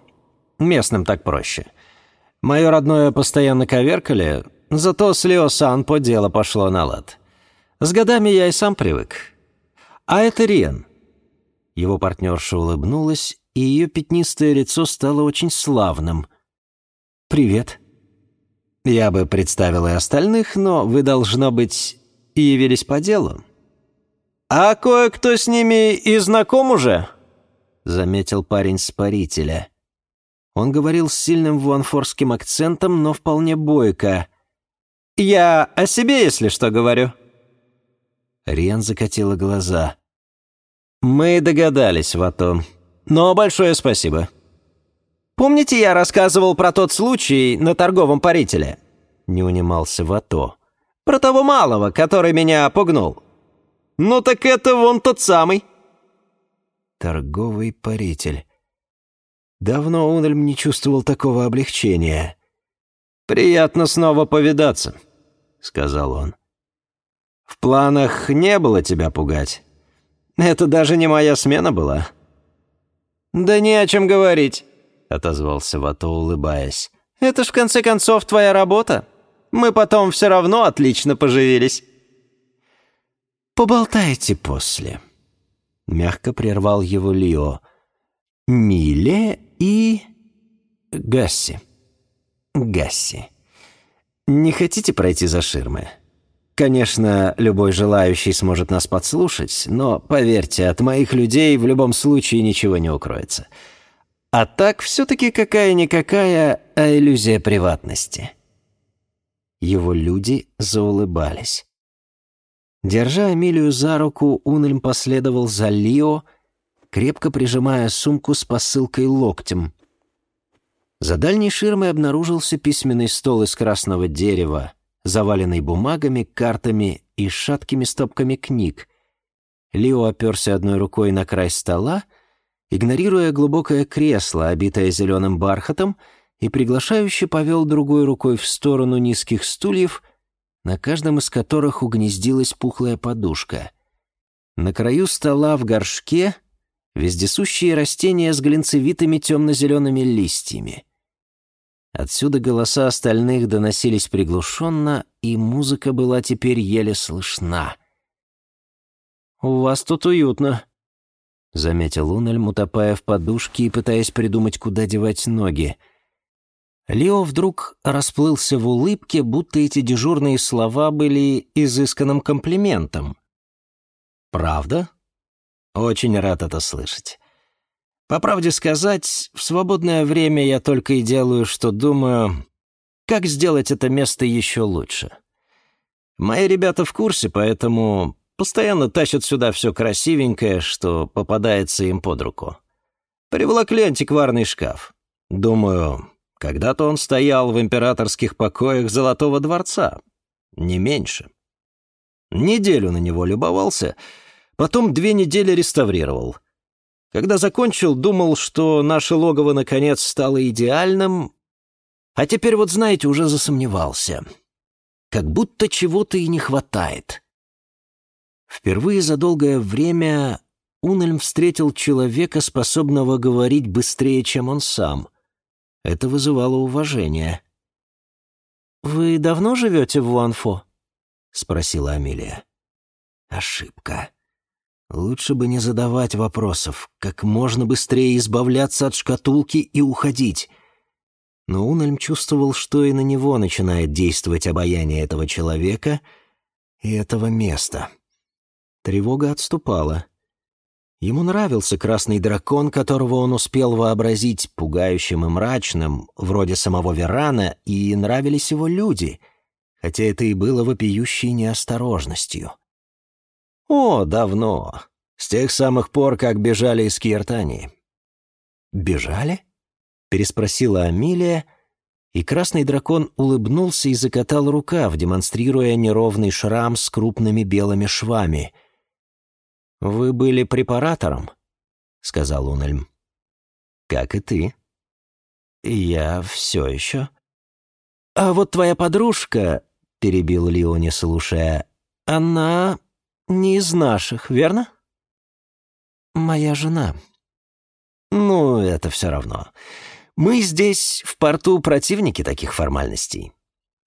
Местным так проще. Мое родное постоянно коверкали, зато с Лео Сан по дело пошло на лад. С годами я и сам привык. А это Риен. Его партнерша улыбнулась, и ее пятнистое лицо стало очень славным. «Привет». Я бы представил и остальных, но вы, должно быть, явились по делу. «А кое-кто с ними и знаком уже?» — заметил парень с парителя. Он говорил с сильным вуанфорским акцентом, но вполне бойко. «Я о себе, если что, говорю». Риан закатила глаза. «Мы догадались, Вато. Но большое спасибо». «Помните, я рассказывал про тот случай на торговом парителе?» Не унимался Вато. «Про того малого, который меня пугнул. «Ну так это вон тот самый». Торговый паритель. Давно Унельм не чувствовал такого облегчения. «Приятно снова повидаться», — сказал он. «В планах не было тебя пугать. Это даже не моя смена была». «Да не о чем говорить», — отозвался Вато, улыбаясь. «Это ж в конце концов твоя работа. Мы потом все равно отлично поживились». «Поболтайте после», — мягко прервал его Лио. «Миле и... Гасси. Гасси. Не хотите пройти за ширмы? Конечно, любой желающий сможет нас подслушать, но, поверьте, от моих людей в любом случае ничего не укроется. А так, все-таки какая-никакая, а иллюзия приватности». Его люди заулыбались. Держа Амилию за руку, Унельм последовал за Лио, крепко прижимая сумку с посылкой локтем. За дальней ширмой обнаружился письменный стол из красного дерева, заваленный бумагами, картами и шаткими стопками книг. Лио оперся одной рукой на край стола, игнорируя глубокое кресло, обитое зеленым бархатом, и приглашающе повел другой рукой в сторону низких стульев — на каждом из которых угнездилась пухлая подушка. На краю стола в горшке вездесущие растения с глинцевитыми темно-зелеными листьями. Отсюда голоса остальных доносились приглушенно, и музыка была теперь еле слышна. «У вас тут уютно», — заметил Унельм, утопая в подушке и пытаясь придумать, куда девать ноги — Лео вдруг расплылся в улыбке, будто эти дежурные слова были изысканным комплиментом. «Правда? Очень рад это слышать. По правде сказать, в свободное время я только и делаю, что думаю, как сделать это место еще лучше. Мои ребята в курсе, поэтому постоянно тащат сюда все красивенькое, что попадается им под руку. Приволокли антикварный шкаф. Думаю, когда-то он стоял в императорских покоях Золотого дворца. Не меньше. Неделю на него любовался, потом две недели реставрировал. Когда закончил, думал, что наше логово наконец стало идеальным, а теперь вот, знаете, уже засомневался. Как будто чего-то и не хватает. Впервые за долгое время Унельм встретил человека, способного говорить быстрее, чем он сам. Это вызывало уважение. «Вы давно живете в Уанфо?» — спросила Амелия. «Ошибка. Лучше бы не задавать вопросов, как можно быстрее избавляться от шкатулки и уходить». Но Унельм чувствовал, что и на него начинает действовать обаяние этого человека и этого места. Тревога отступала. Ему нравился красный дракон, которого он успел вообразить пугающим и мрачным, вроде самого Верана, и нравились его люди, хотя это и было вопиющей неосторожностью. О, давно. С тех самых пор, как бежали из Киертании. «Бежали?» — переспросила Амилия, и красный дракон улыбнулся и закатал рукав, демонстрируя неровный шрам с крупными белыми швами — «Вы были препаратором», — сказал Унельм. «Как и ты». «Я все еще». «А вот твоя подружка», — перебил Леони, слушая, — «она не из наших, верно?» «Моя жена». «Ну, это все равно. Мы здесь, в порту, противники таких формальностей.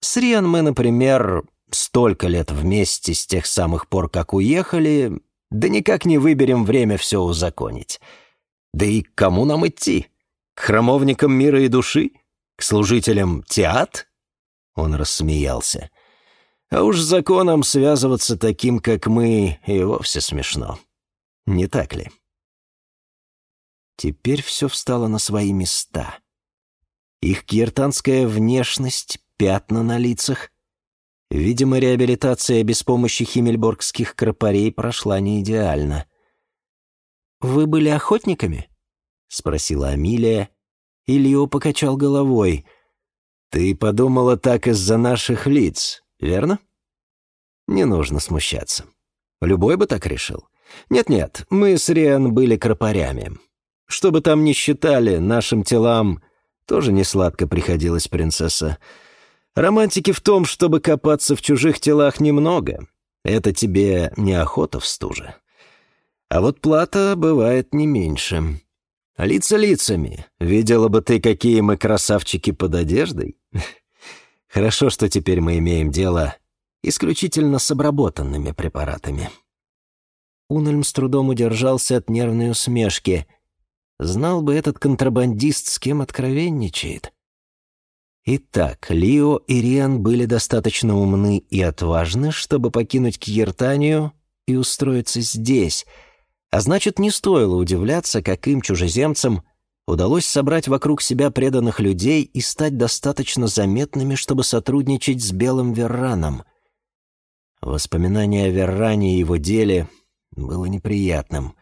С Риан мы, например, столько лет вместе с тех самых пор, как уехали, да никак не выберем время все узаконить. Да и к кому нам идти? К храмовникам мира и души? К служителям теат? Он рассмеялся. А уж с законом связываться таким, как мы, и вовсе смешно. Не так ли? Теперь все встало на свои места. Их киртанская внешность, пятна на лицах — Видимо, реабилитация без помощи химмельборгских кропарей прошла не идеально. «Вы были охотниками?» — спросила Амилия. Ильё покачал головой. «Ты подумала так из-за наших лиц, верно?» «Не нужно смущаться. Любой бы так решил. Нет-нет, мы с Риан были кропарями. Что бы там ни считали, нашим телам тоже не сладко приходилось, принцесса. Романтики в том, чтобы копаться в чужих телах немного. Это тебе не охота в стуже. А вот плата бывает не меньше. Лица лицами. Видела бы ты, какие мы красавчики под одеждой. Хорошо, что теперь мы имеем дело исключительно с обработанными препаратами. Унельм с трудом удержался от нервной усмешки. Знал бы этот контрабандист, с кем откровенничает. Итак, Лио и Риан были достаточно умны и отважны, чтобы покинуть Кьертанию и устроиться здесь, а значит, не стоило удивляться, как им, чужеземцам, удалось собрать вокруг себя преданных людей и стать достаточно заметными, чтобы сотрудничать с Белым Верраном. Воспоминание о Верране и его деле было неприятным.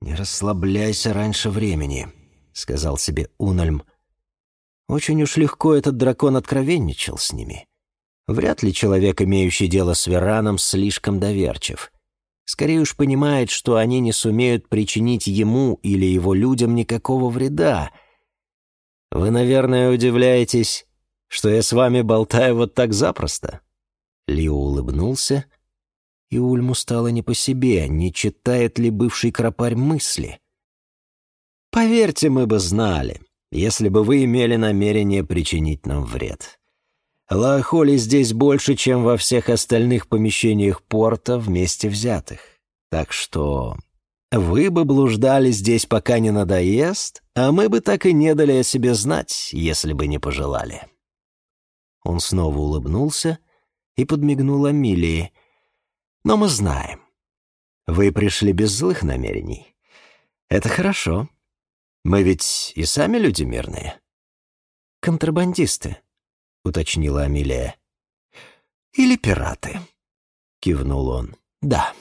«Не расслабляйся раньше времени», — сказал себе Унальм. Очень уж легко этот дракон откровенничал с ними. Вряд ли человек, имеющий дело с Вераном, слишком доверчив. Скорее уж понимает, что они не сумеют причинить ему или его людям никакого вреда. Вы, наверное, удивляетесь, что я с вами болтаю вот так запросто. Лио улыбнулся, и Ульму стало не по себе, не читает ли бывший кропарь мысли. «Поверьте, мы бы знали если бы вы имели намерение причинить нам вред. Лаохоли здесь больше, чем во всех остальных помещениях порта вместе взятых. Так что вы бы блуждали здесь, пока не надоест, а мы бы так и не дали о себе знать, если бы не пожелали». Он снова улыбнулся и подмигнул Амилии. «Но мы знаем. Вы пришли без злых намерений. Это хорошо. Мы ведь и сами люди мирные». «Контрабандисты», — уточнила Амилия. «Или пираты», — кивнул он. «Да,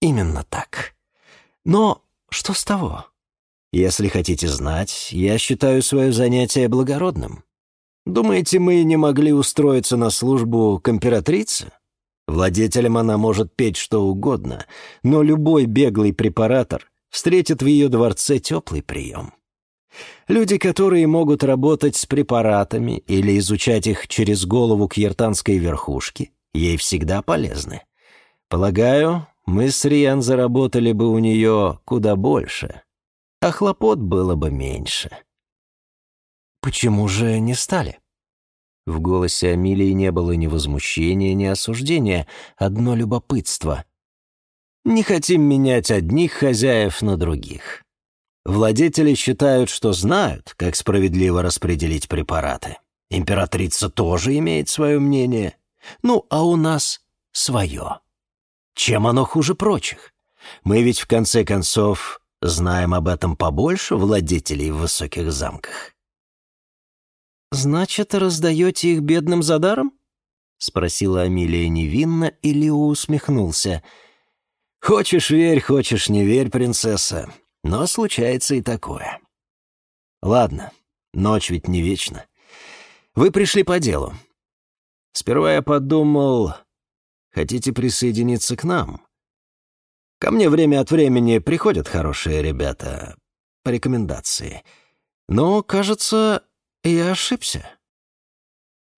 именно так. Но что с того? Если хотите знать, я считаю свое занятие благородным. Думаете, мы не могли устроиться на службу к императрице? Владетелем она может петь что угодно, но любой беглый препаратор встретит в ее дворце теплый прием. Люди, которые могут работать с препаратами или изучать их через голову к верхушке, ей всегда полезны. Полагаю, мы с Риан заработали бы у нее куда больше, а хлопот было бы меньше. «Почему же не стали?» В голосе Амилии не было ни возмущения, ни осуждения, одно любопытство. «Не хотим менять одних хозяев на других. Владетели считают, что знают, как справедливо распределить препараты. Императрица тоже имеет свое мнение. Ну, а у нас свое. Чем оно хуже прочих? Мы ведь, в конце концов, знаем об этом побольше владетелей в высоких замках. «Значит, раздаете их бедным за даром?» — спросила Амилия невинно, и Лео усмехнулся. «Хочешь верь, хочешь не верь, принцесса, но случается и такое. Ладно, ночь ведь не вечна. Вы пришли по делу. Сперва я подумал, хотите присоединиться к нам? Ко мне время от времени приходят хорошие ребята по рекомендации. Но, кажется, я ошибся.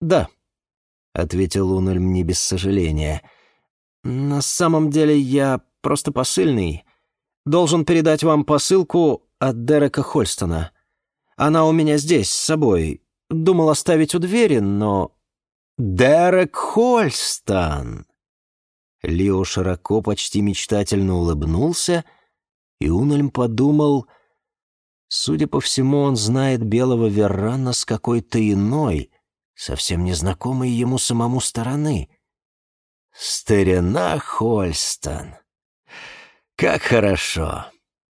«Да», — ответил Унельм не без сожаления. «На самом деле я просто посыльный. Должен передать вам посылку от Дерека Хольстона. Она у меня здесь, с собой. Думал оставить у двери, но...» «Дерек Хольстон!» Лио широко, почти мечтательно улыбнулся, и Унельм подумал — Судя по всему, он знает белого Веррана с какой-то иной, совсем незнакомой ему самому стороны. Старина Хольстон. Как хорошо.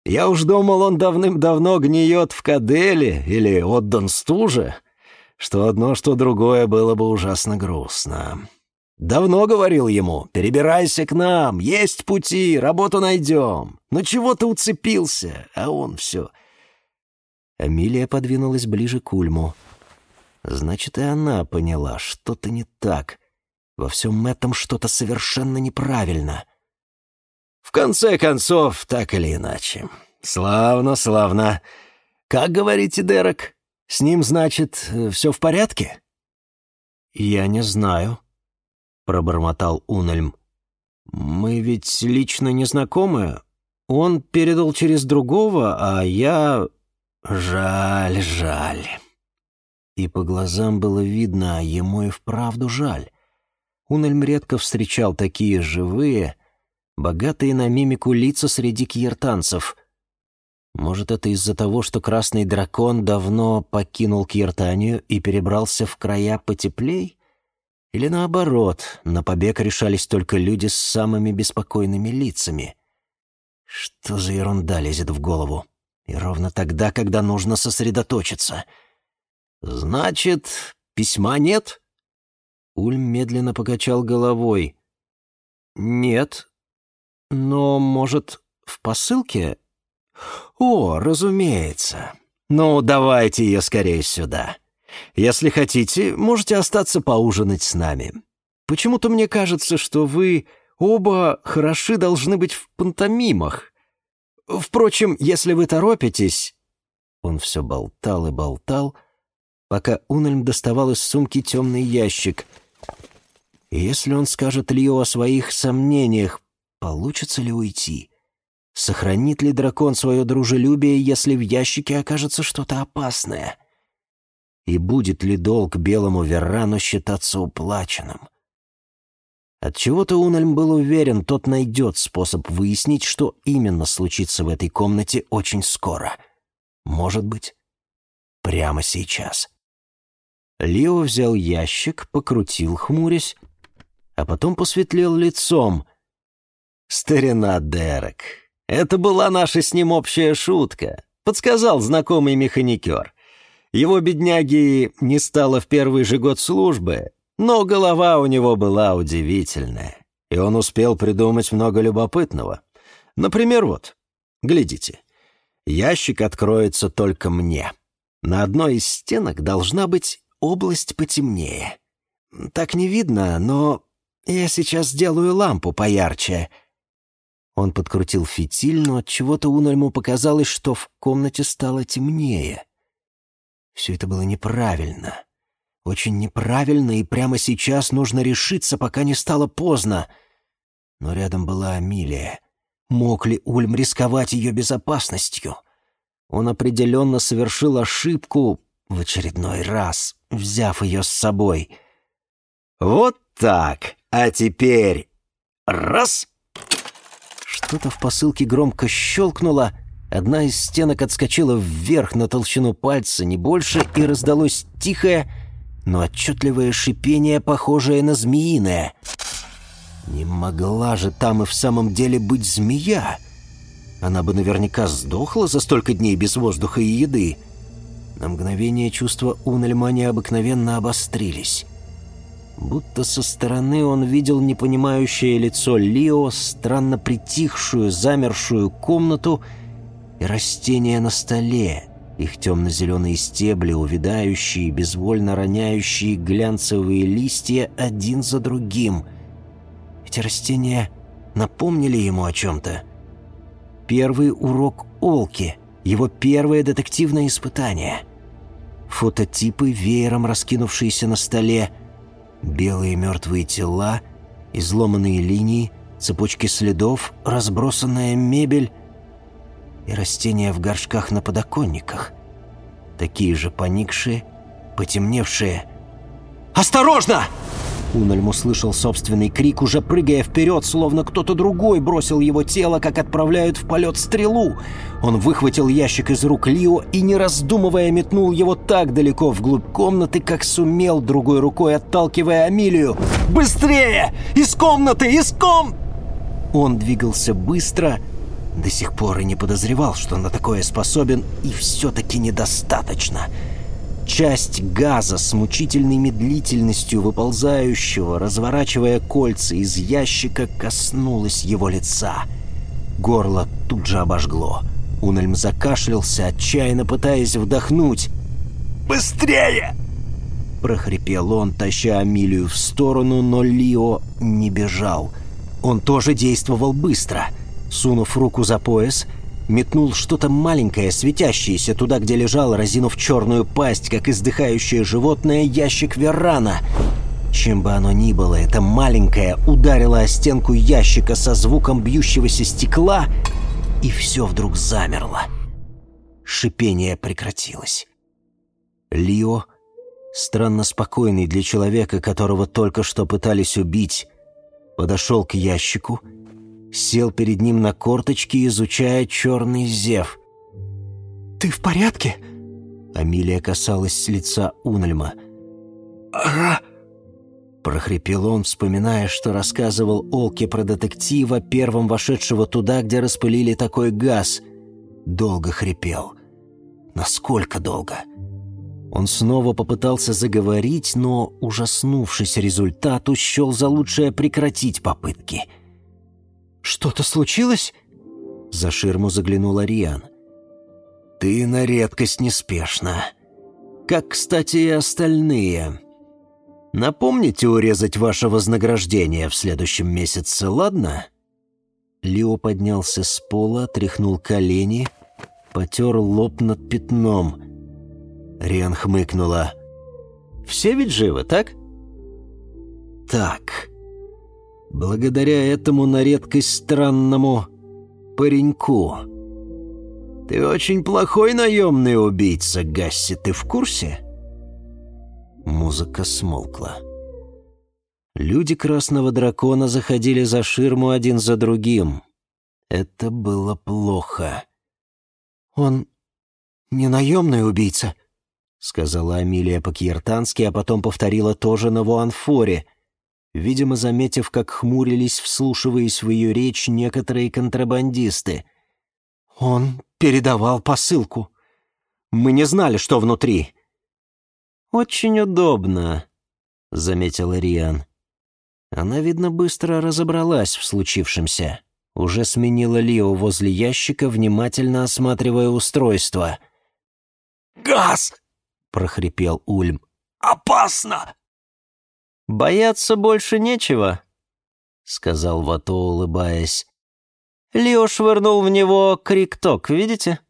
Я уж думал, он давным-давно гниет в каделе или отдан стуже, что одно, что другое было бы ужасно грустно. Давно говорил ему, перебирайся к нам, есть пути, работу найдем. Но чего ты уцепился, а он все Амилия подвинулась ближе к Ульму. Значит, и она поняла, что-то не так. Во всем этом что-то совершенно неправильно. В конце концов, так или иначе. Славно, славно. Как говорите, Дерек? С ним, значит, все в порядке? Я не знаю, пробормотал Унельм. Мы ведь лично не знакомы. Он передал через другого, а я... Жаль, жаль. И по глазам было видно, а ему и вправду жаль. Унельм редко встречал такие живые, богатые на мимику лица среди кьертанцев. Может, это из-за того, что красный дракон давно покинул Кьертанию и перебрался в края потеплей? Или наоборот, на побег решались только люди с самыми беспокойными лицами? Что за ерунда лезет в голову? И ровно тогда, когда нужно сосредоточиться. «Значит, письма нет?» Ульм медленно покачал головой. «Нет. Но, может, в посылке?» «О, разумеется. Ну, давайте ее скорее сюда. Если хотите, можете остаться поужинать с нами. Почему-то мне кажется, что вы оба хороши должны быть в пантомимах. Впрочем, если вы торопитесь...» Он все болтал и болтал, пока Унельм доставал из сумки темный ящик. Если он скажет Лио о своих сомнениях, получится ли уйти? Сохранит ли дракон свое дружелюбие, если в ящике окажется что-то опасное? И будет ли долг белому Веррану считаться уплаченным? Отчего-то Унельм был уверен, тот найдет способ выяснить, что именно случится в этой комнате очень скоро. Может быть, прямо сейчас. Лео взял ящик, покрутил, хмурясь, а потом посветлел лицом. «Старина Дерек, это была наша с ним общая шутка», — подсказал знакомый механикер. Его бедняги не стало в первый же год службы, Но голова у него была удивительная, и он успел придумать много любопытного. Например, вот, глядите, ящик откроется только мне. На одной из стенок должна быть область потемнее. Так не видно, но я сейчас сделаю лампу поярче. Он подкрутил фитиль, но от чего-то Унальму показалось, что в комнате стало темнее. Все это было неправильно. Очень неправильно, и прямо сейчас нужно решиться, пока не стало поздно. Но рядом была Амилия. Мог ли Ульм рисковать ее безопасностью? Он определенно совершил ошибку в очередной раз, взяв ее с собой. «Вот так! А теперь... раз!» Что-то в посылке громко щелкнуло, одна из стенок отскочила вверх на толщину пальца, не больше, и раздалось тихое, но отчетливое шипение, похожее на змеиное. Не могла же там и в самом деле быть змея. Она бы наверняка сдохла за столько дней без воздуха и еды. На мгновение чувства Унельма необыкновенно обострились. Будто со стороны он видел непонимающее лицо Лио, странно притихшую, замершую комнату и растения на столе, их темно-зеленые стебли, увядающие, безвольно роняющие глянцевые листья один за другим. Эти растения напомнили ему о чем-то. Первый урок Олки, его первое детективное испытание. Фототипы, веером раскинувшиеся на столе — Белые мертвые тела, изломанные линии, цепочки следов, разбросанная мебель и растения в горшках на подоконниках. Такие же поникшие, потемневшие. «Осторожно!» Унальм услышал собственный крик, уже прыгая вперед, словно кто-то другой бросил его тело, как отправляют в полет стрелу. Он выхватил ящик из рук Лио и, не раздумывая, метнул его так далеко вглубь комнаты, как сумел, другой рукой отталкивая Амилию. «Быстрее! Из комнаты! Из ком...» Он двигался быстро, до сих пор и не подозревал, что на такое способен, и все-таки недостаточно. Часть газа с мучительной медлительностью выползающего, разворачивая кольца из ящика, коснулась его лица. Горло тут же обожгло. Унельм закашлялся, отчаянно пытаясь вдохнуть. «Быстрее!» прохрипел он, таща Амилию в сторону, но Лио не бежал. Он тоже действовал быстро. Сунув руку за пояс, метнул что-то маленькое, светящееся туда, где лежал, разинув черную пасть, как издыхающее животное, ящик Веррана. Чем бы оно ни было, это маленькое ударило о стенку ящика со звуком бьющегося стекла, и все вдруг замерло. Шипение прекратилось. Лио, странно спокойный для человека, которого только что пытались убить, подошел к ящику сел перед ним на корточки, изучая черный зев. «Ты в порядке?» Амилия касалась лица Унельма. «Ага», — прохрипел он, вспоминая, что рассказывал Олке про детектива, первым вошедшего туда, где распылили такой газ. Долго хрипел. Насколько долго? Он снова попытался заговорить, но, ужаснувшись результату, счел за лучшее прекратить попытки — «Что-то случилось?» За ширму заглянул Ариан. «Ты на редкость неспешна. Как, кстати, и остальные. Напомните урезать ваше вознаграждение в следующем месяце, ладно?» Лео поднялся с пола, тряхнул колени, потер лоб над пятном. Риан хмыкнула. «Все ведь живы, так?» «Так», благодаря этому на редкость странному пареньку. Ты очень плохой наемный убийца, Гасси, ты в курсе?» Музыка смолкла. Люди Красного Дракона заходили за ширму один за другим. Это было плохо. «Он не наемный убийца», — сказала Амилия по-кьертански, а потом повторила тоже на Вуанфоре — видимо, заметив, как хмурились, вслушиваясь в ее речь некоторые контрабандисты. «Он передавал посылку. Мы не знали, что внутри». «Очень удобно», — заметила Риан. Она, видно, быстро разобралась в случившемся. Уже сменила Лио возле ящика, внимательно осматривая устройство. «Газ!» — прохрипел Ульм. «Опасно!» «Бояться больше нечего», — сказал Вато, улыбаясь. Лио швырнул в него крикток, видите?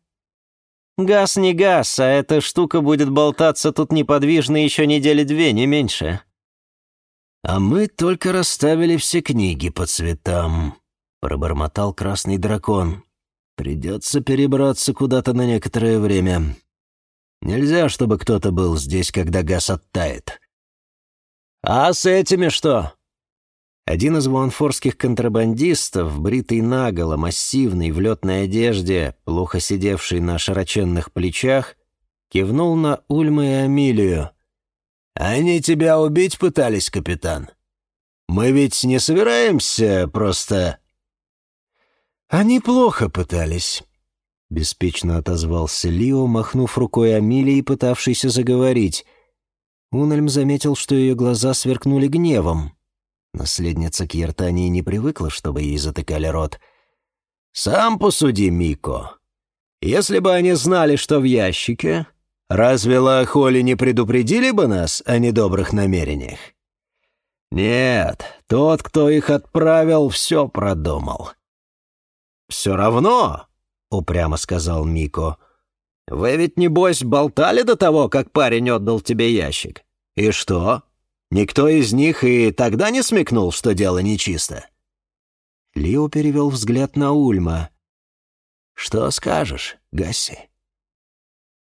Газ не газ, а эта штука будет болтаться тут неподвижно еще недели две, не меньше. «А мы только расставили все книги по цветам», — пробормотал красный дракон. «Придется перебраться куда-то на некоторое время. Нельзя, чтобы кто-то был здесь, когда газ оттает». «А с этими что?» Один из вуанфорских контрабандистов, бритый наголо, массивный, в летной одежде, плохо сидевший на широченных плечах, кивнул на Ульма и Амилию. «Они тебя убить пытались, капитан? Мы ведь не собираемся просто...» «Они плохо пытались», — беспечно отозвался Лио, махнув рукой Амилии, пытавшейся заговорить. Унельм заметил, что ее глаза сверкнули гневом. Наследница Кьертании не привыкла, чтобы ей затыкали рот. «Сам посуди, Мико. Если бы они знали, что в ящике, разве Лахоли не предупредили бы нас о недобрых намерениях? Нет, тот, кто их отправил, все продумал». «Все равно», — упрямо сказал Мико, — «вы ведь, небось, болтали до того, как парень отдал тебе ящик? И что?» Никто из них и тогда не смекнул, что дело нечисто. Лио перевел взгляд на Ульма. «Что скажешь, Гасси?»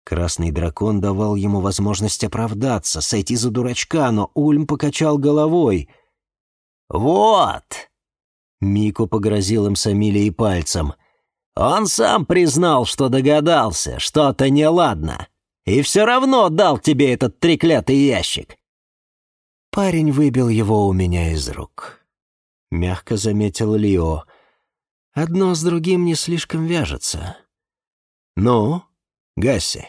Красный дракон давал ему возможность оправдаться, сойти за дурачка, но Ульм покачал головой. «Вот!» Мико погрозил им с Амилией пальцем. «Он сам признал, что догадался, что-то неладно, и все равно дал тебе этот треклятый ящик. Парень выбил его у меня из рук. Мягко заметил Лио. Одно с другим не слишком вяжется. Ну, Гасси,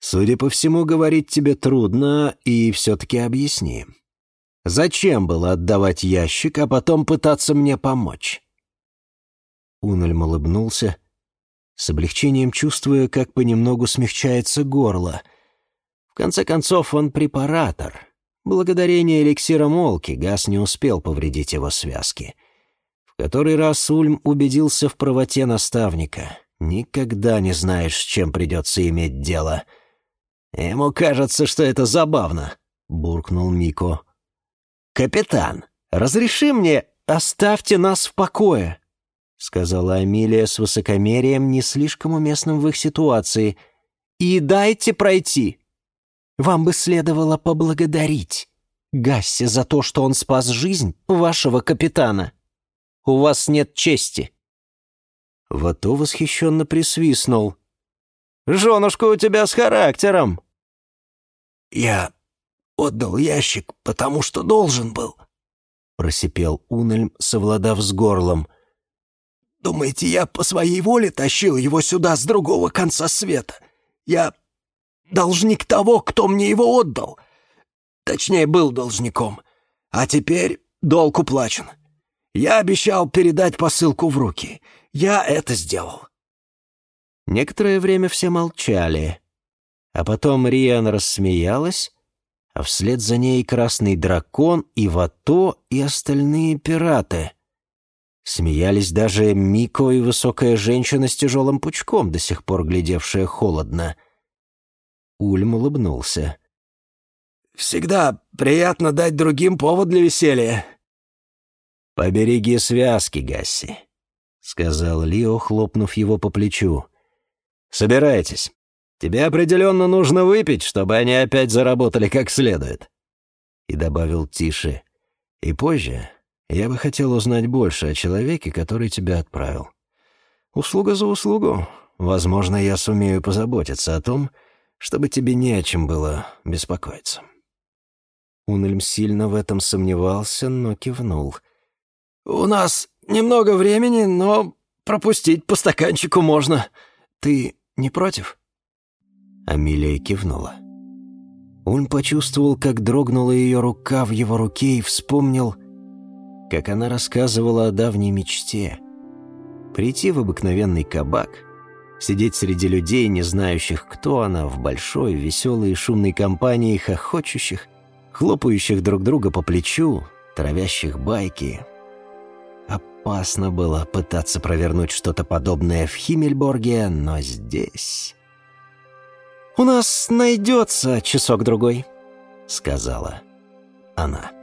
судя по всему, говорить тебе трудно, и все-таки объясни. Зачем было отдавать ящик, а потом пытаться мне помочь? Унельм улыбнулся, с облегчением чувствуя, как понемногу смягчается горло. В конце концов, он препаратор — Благодарение эликсира Молки газ не успел повредить его связки. В который раз Ульм убедился в правоте наставника. Никогда не знаешь, с чем придется иметь дело. «Ему кажется, что это забавно», — буркнул Мико. «Капитан, разреши мне...» «Оставьте нас в покое», — сказала Амилия с высокомерием, не слишком уместным в их ситуации. «И дайте пройти». Вам бы следовало поблагодарить Гасси за то, что он спас жизнь вашего капитана. У вас нет чести». Вато восхищенно присвистнул. «Женушка у тебя с характером!» «Я отдал ящик, потому что должен был», — просипел Унельм, совладав с горлом. «Думаете, я по своей воле тащил его сюда с другого конца света? Я должник того, кто мне его отдал. Точнее, был должником. А теперь долг уплачен. Я обещал передать посылку в руки. Я это сделал». Некоторое время все молчали. А потом Риан рассмеялась, а вслед за ней красный дракон, и Вато, и остальные пираты. Смеялись даже Мико и высокая женщина с тяжелым пучком, до сих пор глядевшая холодно. Ульм улыбнулся. «Всегда приятно дать другим повод для веселья». «Побереги связки, Гасси», — сказал Лио, хлопнув его по плечу. «Собирайтесь. Тебе определенно нужно выпить, чтобы они опять заработали как следует». И добавил тише. «И позже я бы хотел узнать больше о человеке, который тебя отправил. Услуга за услугу. Возможно, я сумею позаботиться о том, чтобы тебе не о чем было беспокоиться». Унельм сильно в этом сомневался, но кивнул. «У нас немного времени, но пропустить по стаканчику можно. Ты не против?» Амилия кивнула. Он почувствовал, как дрогнула ее рука в его руке и вспомнил, как она рассказывала о давней мечте. Прийти в обыкновенный кабак, сидеть среди людей, не знающих, кто она, в большой, веселой и шумной компании хохочущих, хлопающих друг друга по плечу, травящих байки. Опасно было пытаться провернуть что-то подобное в Химмельборге, но здесь... «У нас найдется часок-другой», — сказала она.